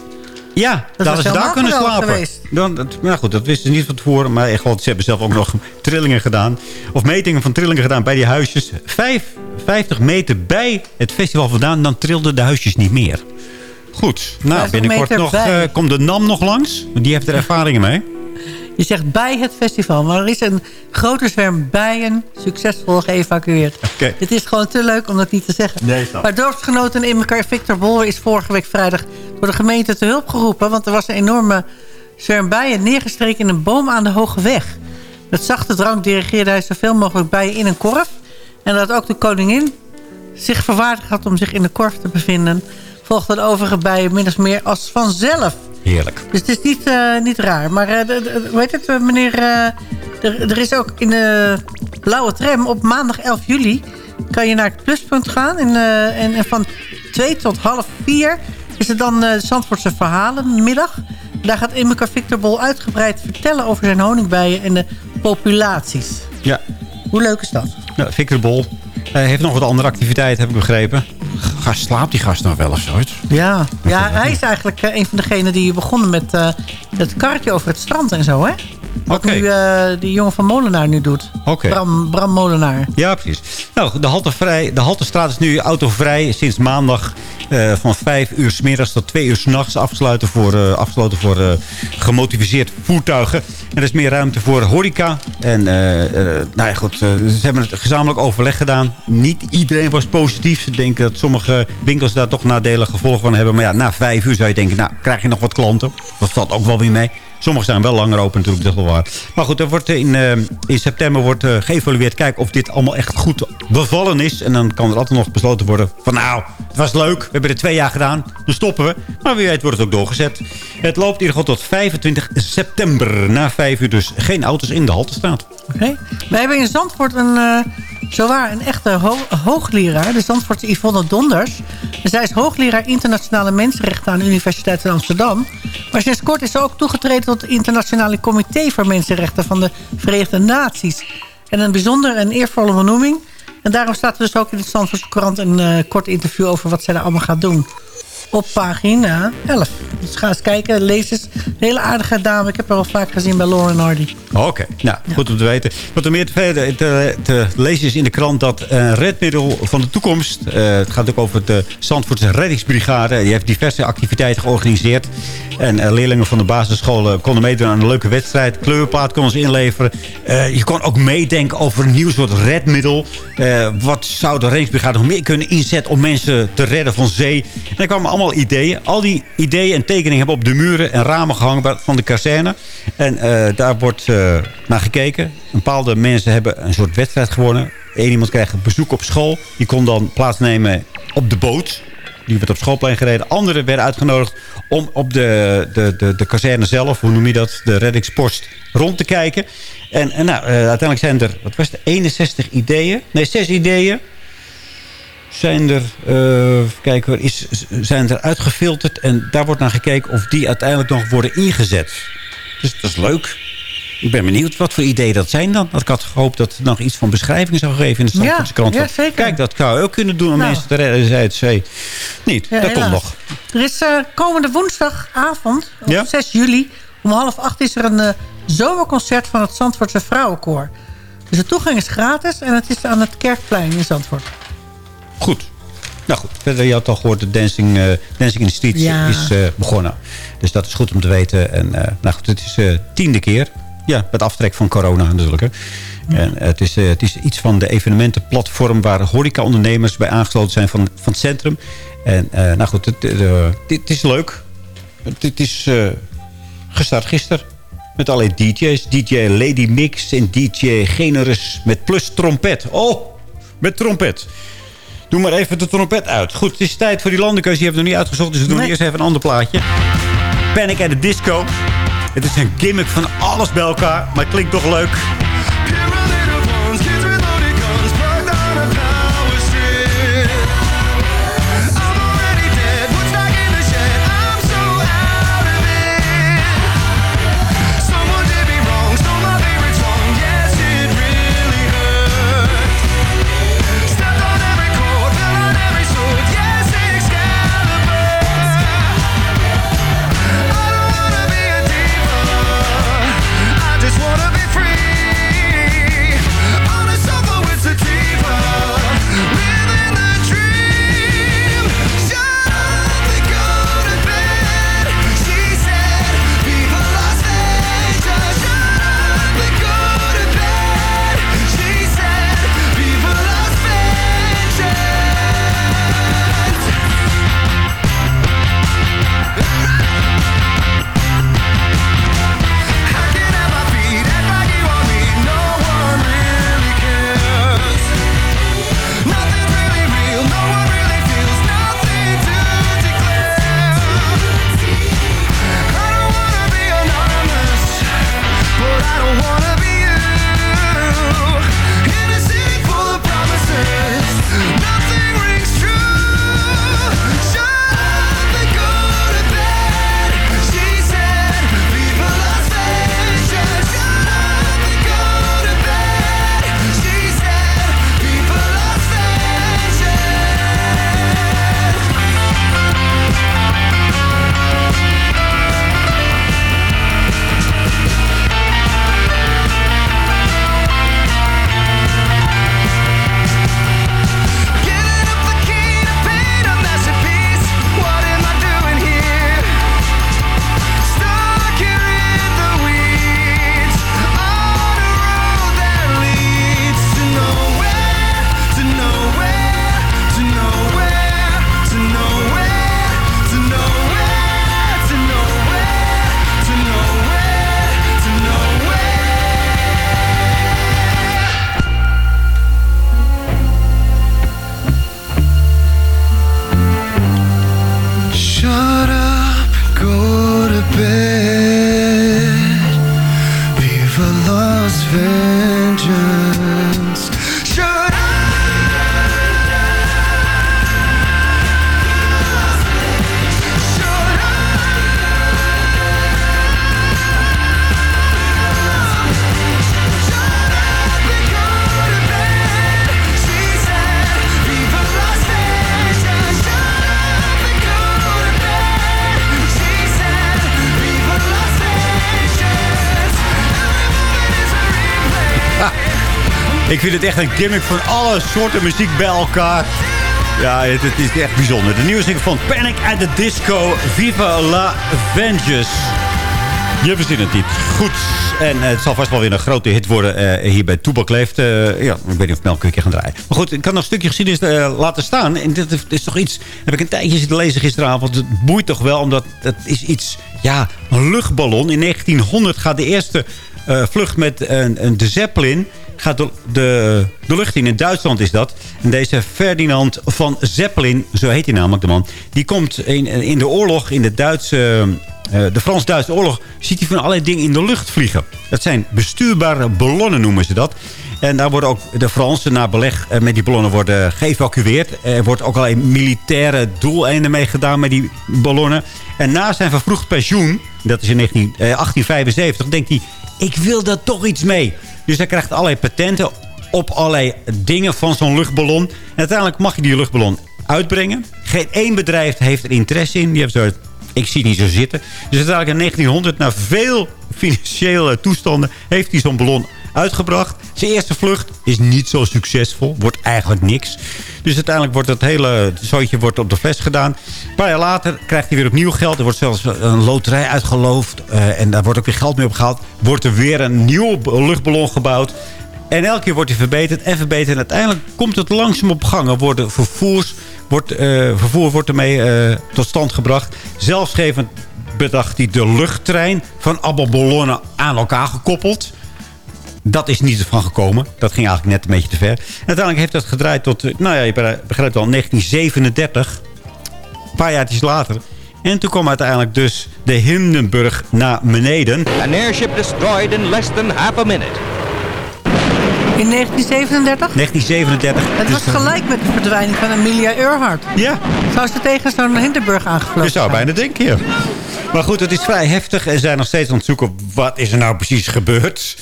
Ja, Dat hadden ze daar kunnen slapen. geweest. Dan, dat, nou goed, dat wisten ze niet van tevoren. Maar echt, wel, ze hebben zelf ook nog trillingen gedaan. Of metingen van trillingen gedaan bij die huisjes. Vijf, 50 meter bij het festival vandaan. Dan trilden de huisjes niet meer. Goed. Nou, 50 binnenkort nog, eh, komt de NAM nog langs. Die heeft er ervaringen mee. Je zegt bij het festival, maar er is een grote zwerm bijen succesvol geëvacueerd. Dit is gewoon te leuk om dat niet te zeggen. Nee, snap. maar dorpsgenoten in elkaar Victor Bolwer is vorige week vrijdag door de gemeente te hulp geroepen. Want er was een enorme zwerm bijen neergestreken in een boom aan de Hoge Weg. Met zachte drank dirigeerde hij zoveel mogelijk bijen in een korf. En dat ook de koningin zich verwaardigd had om zich in de korf te bevinden... volgden de overige bijen min of meer als vanzelf. Heerlijk. Dus het is niet, eh, niet raar. Maar eh, hoe heet het, eh, meneer... eh, er, is ook in de blauwe tram op maandag 11 juli... kan je naar het pluspunt gaan. En, eh, en, en van 2 tot half 4 is het dan eh Zandvoortse verhalen middag. Daar gaat Imker Victor Bol uitgebreid vertellen over zijn honingbijen en de populaties. Ja. Hoe leuk is dat? Nou, Victor Bol eh, heeft nog wat andere activiteiten, heb ik begrepen. Gast, slaapt die gast nog wel of zoiets? Ja, ja hij is eigenlijk eh, een van degenen die begonnen met eh, het karretje over het strand en zo, hè? Wat nu eh, die jongen van Molenaar nu doet. Bram, Bram Molenaar. Ja, precies. Nou, de, Haltevrij, de Haltestraat is nu autovrij sinds maandag eh, van 5 uur s middags tot 2 uur s nachts afgesloten voor, eh, afgesloten voor gemotiveerd voertuigen. En er is meer ruimte voor horeca. En nou ja, goed, ze hebben het gezamenlijk overleg gedaan. Niet iedereen was positief. Ze denken dat sommige winkels daar toch nadelige gevolgen van hebben. Maar ja, na 5 uur zou je denken, nou, krijg je nog wat klanten. Dat valt ook wel weer mee. Sommige zijn wel langer open natuurlijk, dat is wel waar. Maar goed, er wordt in, eh, in september wordt eh, geëvalueerd. Kijken of dit allemaal echt goed bevallen is. En dan kan er altijd nog besloten worden van nou, het was leuk. We hebben er twee jaar gedaan. Dan stoppen we. Maar wie weet wordt het ook doorgezet. Het loopt in ieder geval tot 25 september. Na vijf uur dus geen auto's in de haltestraat. Oké. We hebben in Zandvoort een, eh zowaar een echte ho hoogleraar. De Zandvoortse Yvonne Donders. Zij is hoogleraar internationale mensenrechten aan de Universiteit van Amsterdam. Maar sinds kort is ze ook toegetreden het Internationale Comité voor Mensenrechten van de Verenigde Naties. En een bijzondere en eervolle benoeming. En daarom staat er dus ook in de Zandvoortse krant een eh, kort interview over wat zij daar allemaal gaat doen op pagina 11. Dus ga eens kijken. Lees eens. Een hele aardige dame. Ik heb haar al vaak gezien bij Lauren Hardy. Oké, nou, goed om te weten. Wat er meer te, verder te, te lezen is in de krant dat een redmiddel van de toekomst... eh, het gaat ook over de Zandvoortse reddingsbrigade. Die heeft diverse activiteiten georganiseerd. En eh, leerlingen van de basisscholen konden meedoen aan een leuke wedstrijd. Kleurplaat konden ze inleveren. Eh, je kon ook meedenken over een nieuw soort redmiddel. Eh, wat zou de reddingsbrigade nog meer kunnen inzetten... om mensen te redden van zee? En er kwamen allemaal ideeën. Al die ideeën en tekeningen hebben op de muren en ramen gehangen van de kazerne. En eh, daar wordt eh, naar gekeken. Bepaalde mensen hebben een soort wedstrijd gewonnen. Eén iemand kreeg bezoek op school. Die kon dan plaatsnemen op de boot. Die werd op schoolplein gereden. Anderen werden uitgenodigd om op de, de, de, de kazerne zelf, hoe noem je dat, de reddingspost, rond te kijken. En, en nou, eh, uiteindelijk zijn er, wat was het, 61 ideeën? Nee, 6 ideeën zijn er, kijken, hoor, is, zijn er uitgefilterd. En daar wordt naar gekeken of die uiteindelijk nog worden ingezet. Dus dat is leuk. Ik ben benieuwd wat voor ideeën dat zijn dan. Ik had gehoopt dat er nog iets van beschrijving zou geven in de Zandvoortse krant. ja, zeker. Kijk, dat zou je ook kunnen doen om Nou. mensen te redden. Zei het zee. Niet, Ja, dat komt nog. Er is eh, komende woensdagavond, op Ja? 6 juli... om half acht is er een eh, zomerconcert van het Zandvoortse Vrouwenkoor. Dus de toegang is gratis en het is aan het Kerkplein in Zandvoort. Goed. Nou goed, verder, je had al gehoord, de Dancing, eh, Dancing in the Streets Ja. is eh, begonnen. Dus dat is goed om te weten. En eh, nou goed, het is de tiende keer. Ja, met aftrek van corona natuurlijk. Hè. En het is, eh, het is iets van de evenementenplatform... waar horecaondernemers bij aangesloten zijn van, van het centrum. En eh, nou goed, het, dit is leuk. Het, het is eh, gestart gisteren. Met allerlei DJ's. DJ Lady Mix en DJ Generous met plus trompet. Oh, met trompet. Doe maar even de trompet uit. Goed, het is tijd voor die landenkeuze. Die hebben we nog niet uitgezocht, dus we doen Nee. eerst even een ander plaatje. Panic at the Disco. Het is een gimmick van alles bij elkaar, maar het klinkt toch leuk. there Ik vind het echt een gimmick van alle soorten muziek bij elkaar. Ja, het, het is echt bijzonder. De nieuwe single van Panic at the Disco, Viva la Vengeance. Je verzint het niet. Goed. En eh, het zal vast wel weer een grote hit worden eh, hier bij Toebak Leeft. Eh, ja, ik weet niet of Melk een keer gaan draaien. Maar goed, ik kan nog een stukje geschiedenis laten staan. En dit, is toch iets... Heb ik een tijdje zitten lezen gisteravond. Het boeit toch wel, omdat het is iets... Ja, een luchtballon. In 1900 gaat de eerste vlucht met een, een de Zeppelin gaat de, de, lucht in. In Duitsland is dat. En deze Ferdinand van Zeppelin, zo heet hij namelijk de man... die komt in, in de oorlog, in de Duitse... eh, de Frans-Duitse oorlog ziet hij van allerlei dingen in de lucht vliegen. Dat zijn bestuurbare ballonnen, noemen ze dat. En daar worden ook de Fransen na beleg eh, met die ballonnen worden geëvacueerd. Er wordt ook allerlei militaire doeleinden mee gedaan met die ballonnen. En na zijn vervroegd pensioen, dat is in 19, eh, 1875, denkt hij... ik wil daar toch iets mee. Dus hij krijgt allerlei patenten op allerlei dingen van zo'n luchtballon. En uiteindelijk mag je die luchtballon uitbrengen. Geen één bedrijf heeft er interesse in. Die heeft zo, ik zie het niet zo zitten. Dus uiteindelijk in 1900, na veel financiële toestanden... heeft hij zo'n ballon uitgebracht. Zijn eerste vlucht is niet zo succesvol. Wordt eigenlijk niks. Dus uiteindelijk wordt het hele zootje wordt op de fles gedaan. Een paar jaar later krijgt hij weer opnieuw geld. Er wordt zelfs een loterij uitgeloofd. eh, en daar wordt ook weer geld mee opgehaald. Wordt er weer een nieuwe luchtballon gebouwd. En elke keer wordt hij verbeterd en verbeterd. En uiteindelijk komt het langzaam op gang. Er vervoers, wordt, eh, vervoer wordt ermee eh, tot stand gebracht. Zelfsgevend bedacht hij de luchttrein van allemaal ballonnen aan elkaar gekoppeld. Dat is niet van gekomen. Dat ging eigenlijk net een beetje te ver. Uiteindelijk heeft dat gedraaid tot, eh, nou ja, je begrijpt al, 1937. Een paar jaar later. En toen kwam uiteindelijk dus de Hindenburg naar beneden. An airship destroyed in less than half a minute. In 1937? 1937. Het was Dus- gelijk met de verdwijning van Amelia Earhart. Ja. Zou ze tegen zo'n Hindenburg aangevlogen Je zou bijna denken, ja. Maar goed, het is vrij heftig. En zijn nog steeds aan het zoeken wat is er nou precies gebeurd.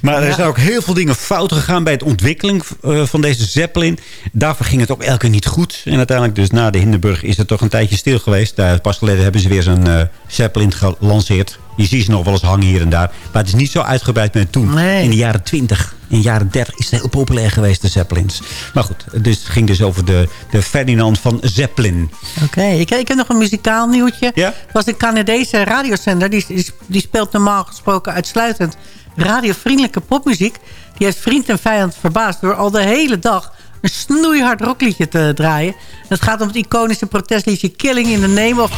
Maar er zijn ook heel veel dingen fout gegaan bij het ontwikkeling eh, van deze Zeppelin. Daarvoor ging het ook elke keer niet goed. En uiteindelijk dus na de Hindenburg is het toch een tijdje stil geweest. Daar pas geleden hebben ze weer zo'n eh, Zeppelin gelanceerd. Je ziet ze nog wel eens hangen hier en daar. Maar het is niet zo uitgebreid met toen. In de jaren 20, in de jaren 30 is het heel populair geweest, de Zeppelins. Maar goed, dus het ging dus over de, de Ferdinand van Zeppelin. Oké, ik, ik heb nog een muzikaal nieuwtje. Ja? Het was een Canadese radiozender. Die, die, die speelt normaal gesproken uitsluitend radiovriendelijke popmuziek. Die heeft vriend en vijand verbaasd door al de hele dag een snoeihard rockliedje te draaien. En het gaat om het iconische protestliedje Killing in the Name of...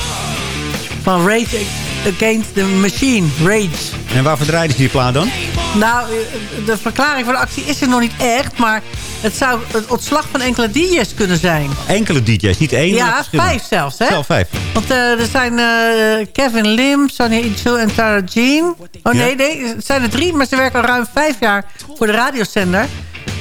van Rage Against the Machine. Rage. En waarvoor draaiden ze die plaat dan? Nou, eh, de verklaring van de actie is er nog niet echt. Maar het zou het ontslag van enkele DJ's kunnen zijn. Enkele DJ's, niet één. Ja, vijf zelfs, hè? Zelf vijf. Want eh, er zijn eh, Kevin Lim, Sonny Ichu en Tara Jean. Oh nee, Ja. nee, het zijn er drie, maar ze werken al ruim vijf jaar voor de radiozender.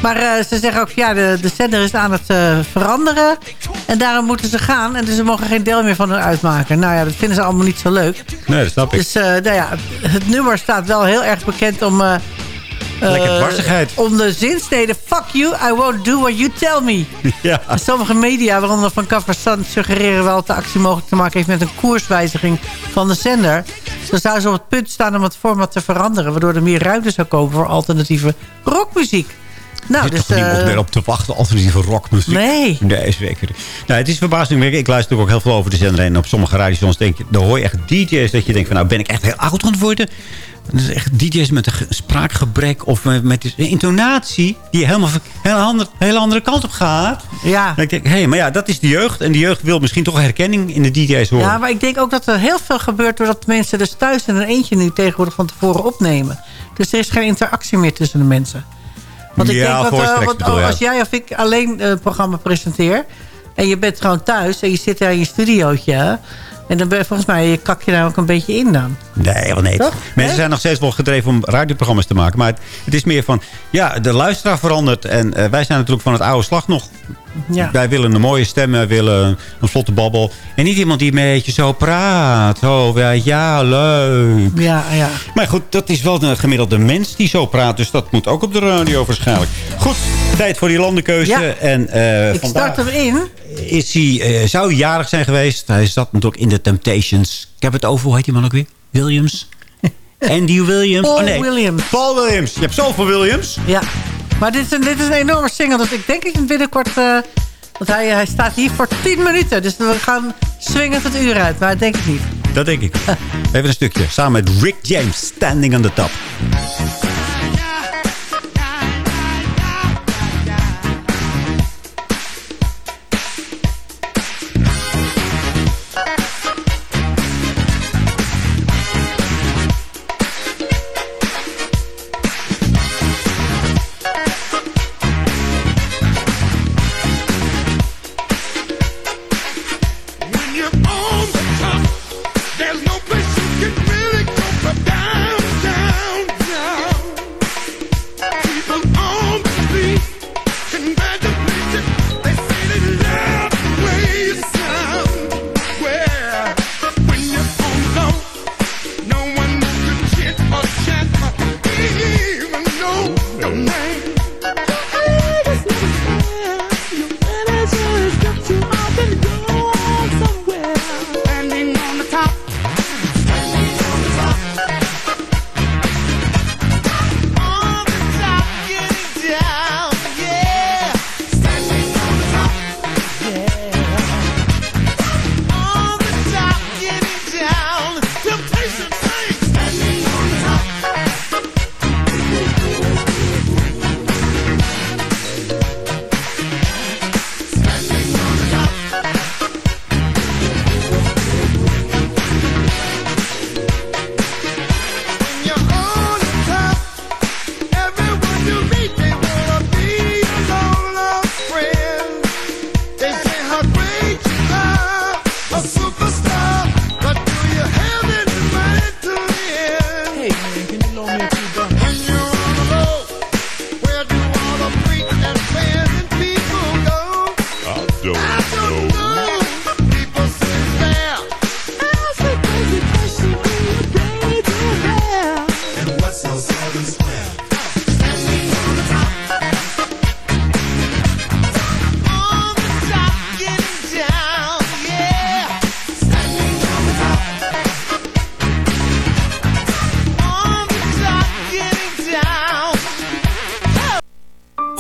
Maar eh, ze zeggen ook, ja, de, de zender is aan het eh, veranderen. En daarom moeten ze gaan. En dus ze mogen geen deel meer van hen uitmaken. Nou ja, dat vinden ze allemaal niet zo leuk. Nee, dat snap ik. Dus eh, nou ja, het nummer staat wel heel erg bekend om... Lekker dwarsigheid. Om de zinsnede, fuck you, I won't do what you tell me. ja. Sommige media, waaronder van Sun, suggereren wel dat de actie mogelijk te maken heeft met een koerswijziging van de zender. Zo zou ze op het punt staan om het format te veranderen, waardoor er meer ruimte zou komen voor alternatieve rockmuziek. Nou, zit dus... toch niemand eh, meer op te wachten alternatieve rockmuziek? Nee. Nee, zeker. Nou, het is verbazingwekkend. Ik luister ook heel veel over de zender. En op sommige radiostations denk je, dan hoor je echt DJ's dat je denkt van, nou ben ik echt heel oud aan het worden. Dat is echt DJ's met een ge- spraakgebrek of met, met een intonatie die helemaal een hele andere, hele andere kant op gaat. Ja. En ik denk, hé, hey, maar ja, dat is de jeugd. En de jeugd wil misschien toch herkenning in de DJ's horen. Ja, maar ik denk ook dat er heel veel gebeurt... doordat mensen dus thuis in een eentje nu tegenwoordig van tevoren opnemen. Dus er is geen interactie meer tussen de mensen. Want ik Ja, denk dat voorstreks eh, bedoel je. als jij of ik alleen eh, het programma presenteer... en je bent gewoon thuis en je zit daar in je studiootje... en dan ben je volgens mij kak je daar ook een beetje in dan. Nee, wel nee. Toch? Mensen Nee? zijn nog steeds wel gedreven om radioprogramma's te maken. Maar het, het is meer van, ja, de luisteraar verandert. En eh, wij zijn natuurlijk van het oude slag nog. Ja. Wij willen een mooie stem, wij willen een vlotte babbel. En niet iemand die een beetje zo praat. Oh, ja, ja, leuk. Ja, ja. Maar goed, dat is wel de gemiddelde mens die zo praat. Dus dat moet ook op de radio waarschijnlijk. Goed, tijd voor die landenkeuze. Ja. En, eh, Ik vandaag start hem in. is hij, eh, zou hij jarig zijn geweest. Hij zat natuurlijk in de Temptations. Ik heb het over, hoe heet die man ook weer? Williams? Andy Williams? Paul oh, nee. Williams. Paul Williams. Je hebt zoveel Williams. Ja. Maar dit is, een, dit is een enorme single. Dus ik denk dat hem binnenkort... eh, want hij, hij staat hier voor 10 minuten. Dus we gaan swingen het uur uit. Maar dat denk ik niet. Dat denk ik. Even een stukje. Samen met Rick James, Standing on the Top.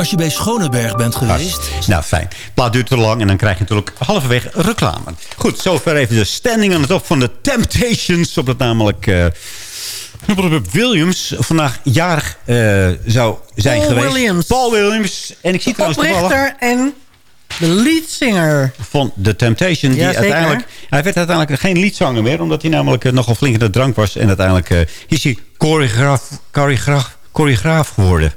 Als je bij Schoneberg bent geweest... Nou, fijn. Plaat duurt te lang en dan krijg je natuurlijk halverwege reclame. Goed, zover even de standing aan het op van de Temptations. Op dat namelijk... eh Robert Williams vandaag jarig eh, zou zijn Paul geweest. Williams. Paul Williams. En ik zie trouwens toevallig Oprichter en de leadzanger. van The Temptation. Die Ja, zeker. uiteindelijk, hij werd uiteindelijk geen liedzanger meer. Omdat hij namelijk eh, nogal flink in de drank was. En uiteindelijk eh, is hij choreograaf, choreograaf, choreograaf geworden.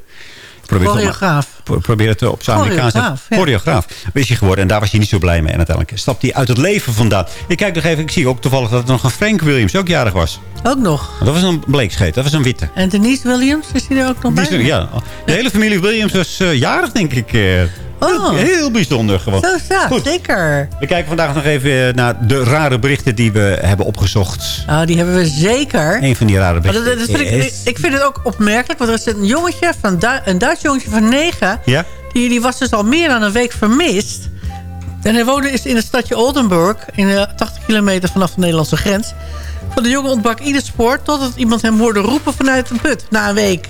Probeer Choreograaf. pro- probeer het op zijn Amerikaans. Choreograaf, ja. Choreograaf. Is hij geworden. En daar was hij niet zo blij mee. En uiteindelijk stapt hij uit het leven vandaan. Ik kijk nog even. Ik zie ook toevallig dat er nog een Frank Williams ook jarig was. Ook nog. Dat was een bleekscheet. Dat was een witte. En Denise Williams, is die er ook nog bij? is ja, de hele familie Williams was eh, jarig, denk ik. Eh. Oh. Heel bijzonder gewoon. Zo staat, zeker. We kijken vandaag nog even eh, naar de rare berichten die we hebben opgezocht. Nou, die hebben we zeker. Een van die rare dat, berichten dat vind ik, vind het ook opmerkelijk, want er is een jongetje, van Du- een Duits jongetje van negen... Ja? Die, die was dus al meer dan een week vermist. En hij woonde is in het stadje Oldenburg, in eh, 80 kilometer vanaf de Nederlandse grens. Van de jongen ontbrak ieder spoor, totdat iemand hem hoorde roepen vanuit een put, na een week.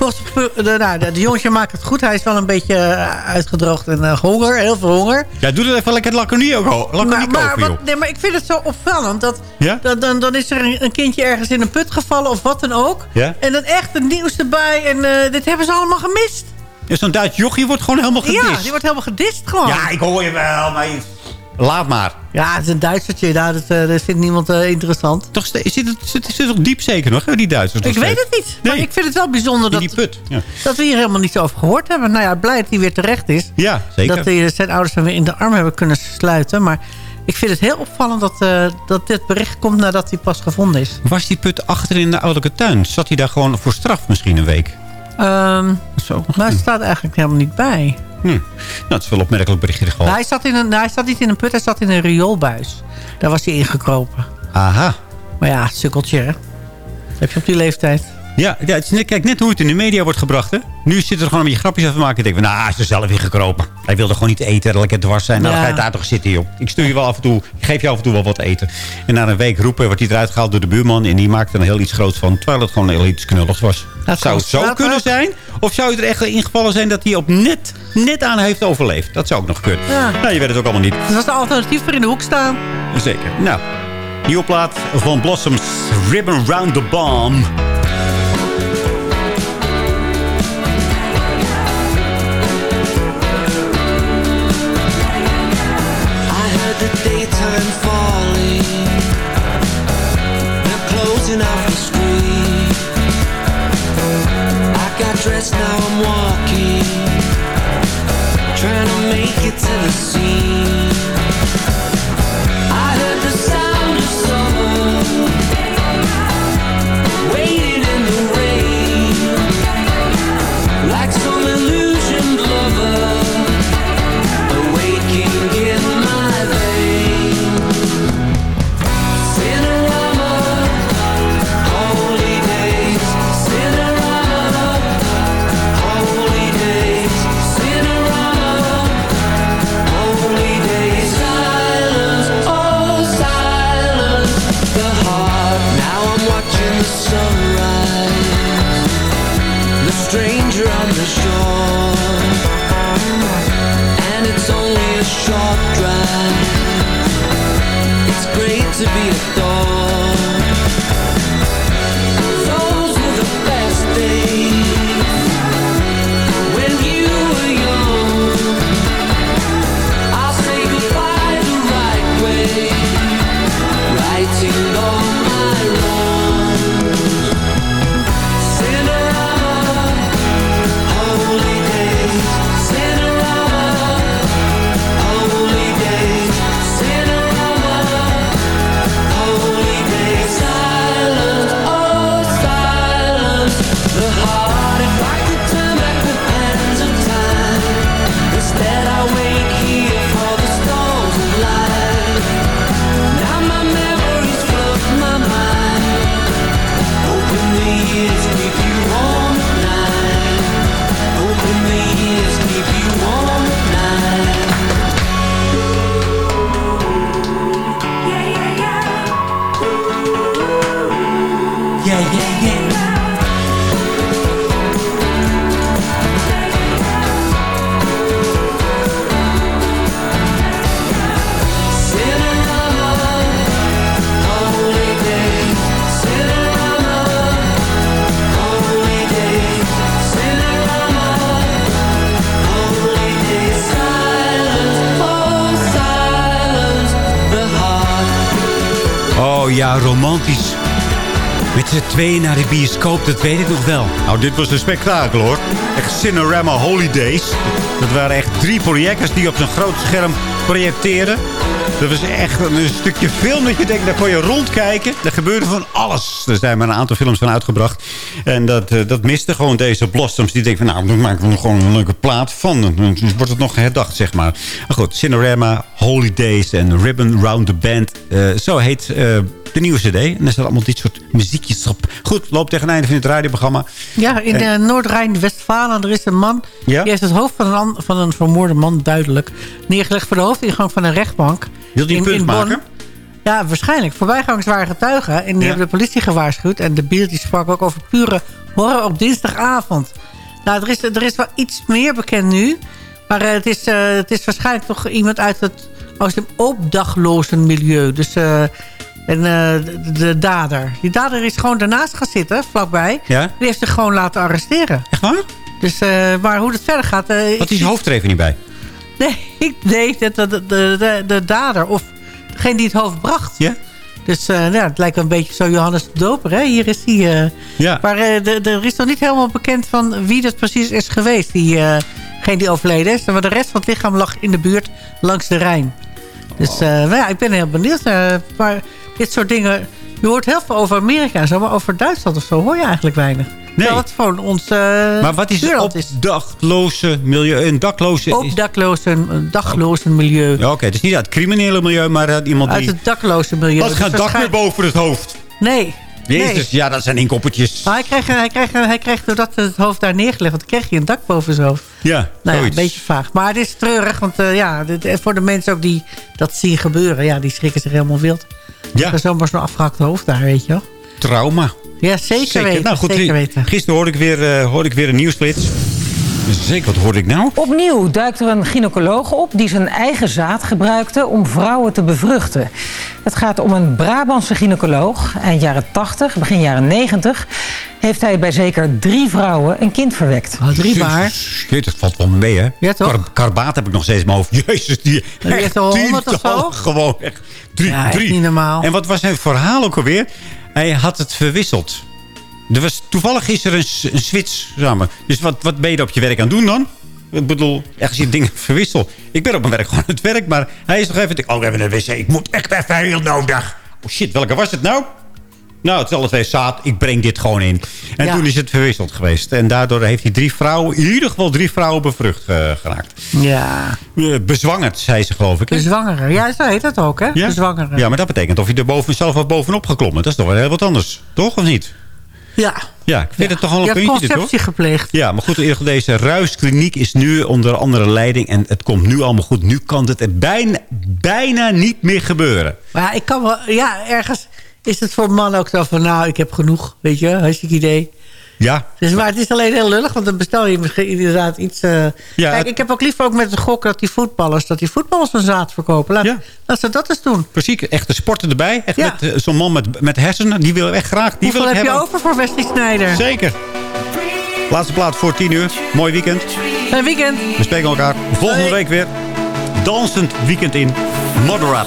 Volgens de, nou, de, de jongetje maakt het goed. Hij is wel een beetje eh, uitgedroogd en eh, honger, heel veel honger. Ja, doe er even lekker laconiek ook laconiek Maar, maar, over, wat- nee, maar ik vind het zo opvallend. Dat, Ja? dat, dan, dan is er een, een kindje ergens in een put gevallen of wat dan ook. Ja? En dan echt het nieuws erbij. En eh, dit hebben ze allemaal gemist. Ja, Zo'n Duits jochie wordt gewoon helemaal gedist. Ja, die wordt helemaal gedist gewoon. Ja, ik hoor je wel, maar... Laat maar. Ja, het is een Duitsertje. Dat, eh, dat vindt niemand eh, interessant. Toch, zit het zit, zit toch diep zeker nog, hè, die Duitsers? Ik weet steeds? het niet. Maar ik vind het wel bijzonder dat, put. Ja, dat we hier helemaal niets over gehoord hebben. Nou ja, blij dat hij weer terecht is. ja zeker. Dat hij zijn ouders hem weer in de arm hebben kunnen sluiten. Maar ik vind het heel opvallend dat, eh, dat dit bericht komt nadat hij pas gevonden is. Was die put achter in de ouderlijke tuin? Zat hij daar gewoon voor straf misschien een week? Ehm Dat is ook nog maar het staat eigenlijk helemaal niet bij. Hm. Nou, het is wel opmerkelijk berichtje gewoon. Nou, hij, zat in een, nou, hij zat niet in een put, hij zat in een rioolbuis. Daar was hij ingekropen. Aha. Maar ja, sukkeltje, hè? Heb je op die leeftijd? Ja, ja het is net, kijk, net hoe het in de media wordt gebracht. Hè? Nu zit er gewoon een beetje grapjes over maken. Ik denk van, nou, hij is er zelf in gekropen. Hij wilde gewoon niet eten, lekker dwars zijn. Nou, Ja. dan ga je daar toch zitten, joh. Ik stuur je wel af en toe, ik geef je af en toe wel wat eten. En na een week roepen wordt hij eruit gehaald door de buurman. En die maakt er een heel iets groots van. Terwijl het gewoon heel iets knulligs was. Dat zou het zo kunnen zijn? Of zou het er echt ingevallen zijn dat hij op net, net aan heeft overleefd? Dat zou ook nog kunnen. Ja. Nou, je weet het ook allemaal niet. Dat was de alternatief voor in de hoek staan. Zeker. Nou, nieuwe plaat van Blossoms. Ribbon Round the Bomb. Dressed, now I'm walking. Trying to make it to the scene. Romantisch. Met z'n tweeën naar de bioscoop, dat weet ik nog wel. Nou, dit was een spektakel hoor. Echt Cinerama Holidays. Dat waren echt drie projectors die op zo'n groot scherm projecteerden. Dat was echt een stukje film dat je denkt, daar kon je rondkijken. Er gebeurde van alles. Er zijn maar een aantal films van uitgebracht. En dat, eh, dat miste gewoon deze Blossoms. Die denken van, nou, dan maken we gewoon een leuke plaat van. Dan wordt het nog herdacht, zeg maar. Maar goed, Cinerama, Holidays en Ribbon Round the Band. Eh, zo heet eh, de nieuwe cd. En er staat allemaal dit soort muziekjes op. Goed, loopt tegen het einde van het radioprogramma. Ja, in eh, Noord-Rijn-Westfalen. Er is een man. Ja? Die heeft het hoofd van een, an- van een vermoorde man, duidelijk. Neergelegd voor de hoofdingang van een rechtbank. Wil die een in- punt in maken? Ja, waarschijnlijk. Voorbijgangers waren getuigen. En die Ja. hebben de politie gewaarschuwd. En de beeld die sprak ook over pure horror op dinsdagavond. Nou, er is, er is wel iets meer bekend nu. Maar eh, het, is, eh, het is waarschijnlijk toch iemand uit het als het opdaglozen milieu. Dus en, eh, de, de dader. Die dader is gewoon daarnaast gaan zitten, vlakbij. Ja? Die heeft zich gewoon laten arresteren. Echt waar? Dus, eh, maar hoe het verder gaat... eh, Wat is je hoofd er even niet bij? Nee, ik, nee de, de, de, de, de dader. Of degene die het hoofd bracht. Ja? Dus ja, het lijkt een beetje zo Johannes de Doper. Hè? Hier is hij. Ja. Maar er is nog niet helemaal bekend van wie dat precies is geweest. Die, degene die overleden is. Maar de rest van het lichaam lag in de buurt langs de Rijn. Dus eh, nou ja, ik ben heel benieuwd. eh, maar dit soort dingen... Je hoort heel veel over Amerika en zo. Maar over Duitsland of zo hoor je eigenlijk weinig. Nee. Het gewoon ons eh Maar wat is het opdagloze milieu? Een dakloze is... Opdaklozen, een daglozen milieu. Ja, oké. Het is niet uit het criminele milieu, maar uit iemand Uit die... het dakloze milieu. Had Dus geen dak meer boven het hoofd. Nee. Jezus, Nee. ja, dat zijn inkoppertjes. Maar hij kreeg, hij, kreeg, hij kreeg doordat het hoofd daar neergelegd, want dan kreeg hij een dak boven zijn hoofd. Ja, Nou ja, een beetje vaag. Maar het is treurig, want eh, ja, dit- en voor de mensen ook die dat zien gebeuren, ja, die schrikken zich helemaal wild. Ja. Er zomaar zo'n afgehakt hoofd daar, weet je wel. Trauma. Ja, zeker, weten. Nou goed, zeker weten. gisteren hoorde ik weer, eh, hoorde ik weer een nieuwsflits. Zeker, wat hoorde ik nou? Opnieuw duikt er een gynaecoloog op die zijn eigen zaad gebruikte om vrouwen te bevruchten. Het gaat om een Brabantse gynaecoloog. Eind jaren 80, begin jaren 90 heeft hij bij zeker drie vrouwen een kind verwekt. drie maar. Shit, dat valt wel mee, hè? Ja, toch? Kar- karbaat heb ik nog steeds in mijn hoofd. Jezus, die die heeft al honderd of zo? Gewoon echt. Drie, Ja, echt drie. niet normaal. En wat was zijn verhaal ook alweer? Hij had het verwisseld. Er was, toevallig is er een, een switch samen. Dus wat, wat ben je op je werk aan het doen dan? Ik bedoel, echt als je dingen verwisselt. Ik ben op mijn werk gewoon aan het werk, maar hij is nog even... Oh, even naar de wc. Ik moet echt even heel nodig. Oh shit, welke was het nou? Nou, het is alle twee zaad. Ik breng dit gewoon in. En Ja. toen is het verwisseld geweest. En daardoor heeft hij drie vrouwen, in ieder geval drie vrouwen bevrucht eh, geraakt. Ja. Eh, bezwangerd, zei ze geloof ik. Bezwangeren. Ja, zo heet dat ook, hè? Ja? Bezwangeren. Ja, maar dat betekent of je er boven, zelf wat bovenop geklommen. Dat is toch wel heel wat anders. Toch, of niet? Ja. Ja, ik vind het toch wel een puntje, conceptie gepleegd. Ja, maar goed, deze ruiskliniek is nu onder andere leiding. En het komt nu allemaal goed. Nu kan het er bijna, bijna niet meer gebeuren. Maar ja, ik kan wel... Ja, ergens is het voor een man ook zo van... Nou, ik heb genoeg, weet je. Hartstikke idee. Ja, Dus, maar het is alleen heel lullig, want dan bestel je misschien inderdaad iets... eh, Ja, Kijk, ik heb ook liever ook met de gok dat die voetballers... dat die voetballers een zaad verkopen. Laat, laat ze dat eens doen. precies. Echte sporten erbij. Echt Ja. met eh, zo'n man met, met hersenen. Die wil echt graag. Die Hoeveel wil ik heb je over voor Wesley Snijder? Zeker. Laatste plaat voor 10 uur. Mooi weekend. Een weekend. We spreken elkaar volgende week weer. Dansend weekend in Moderat.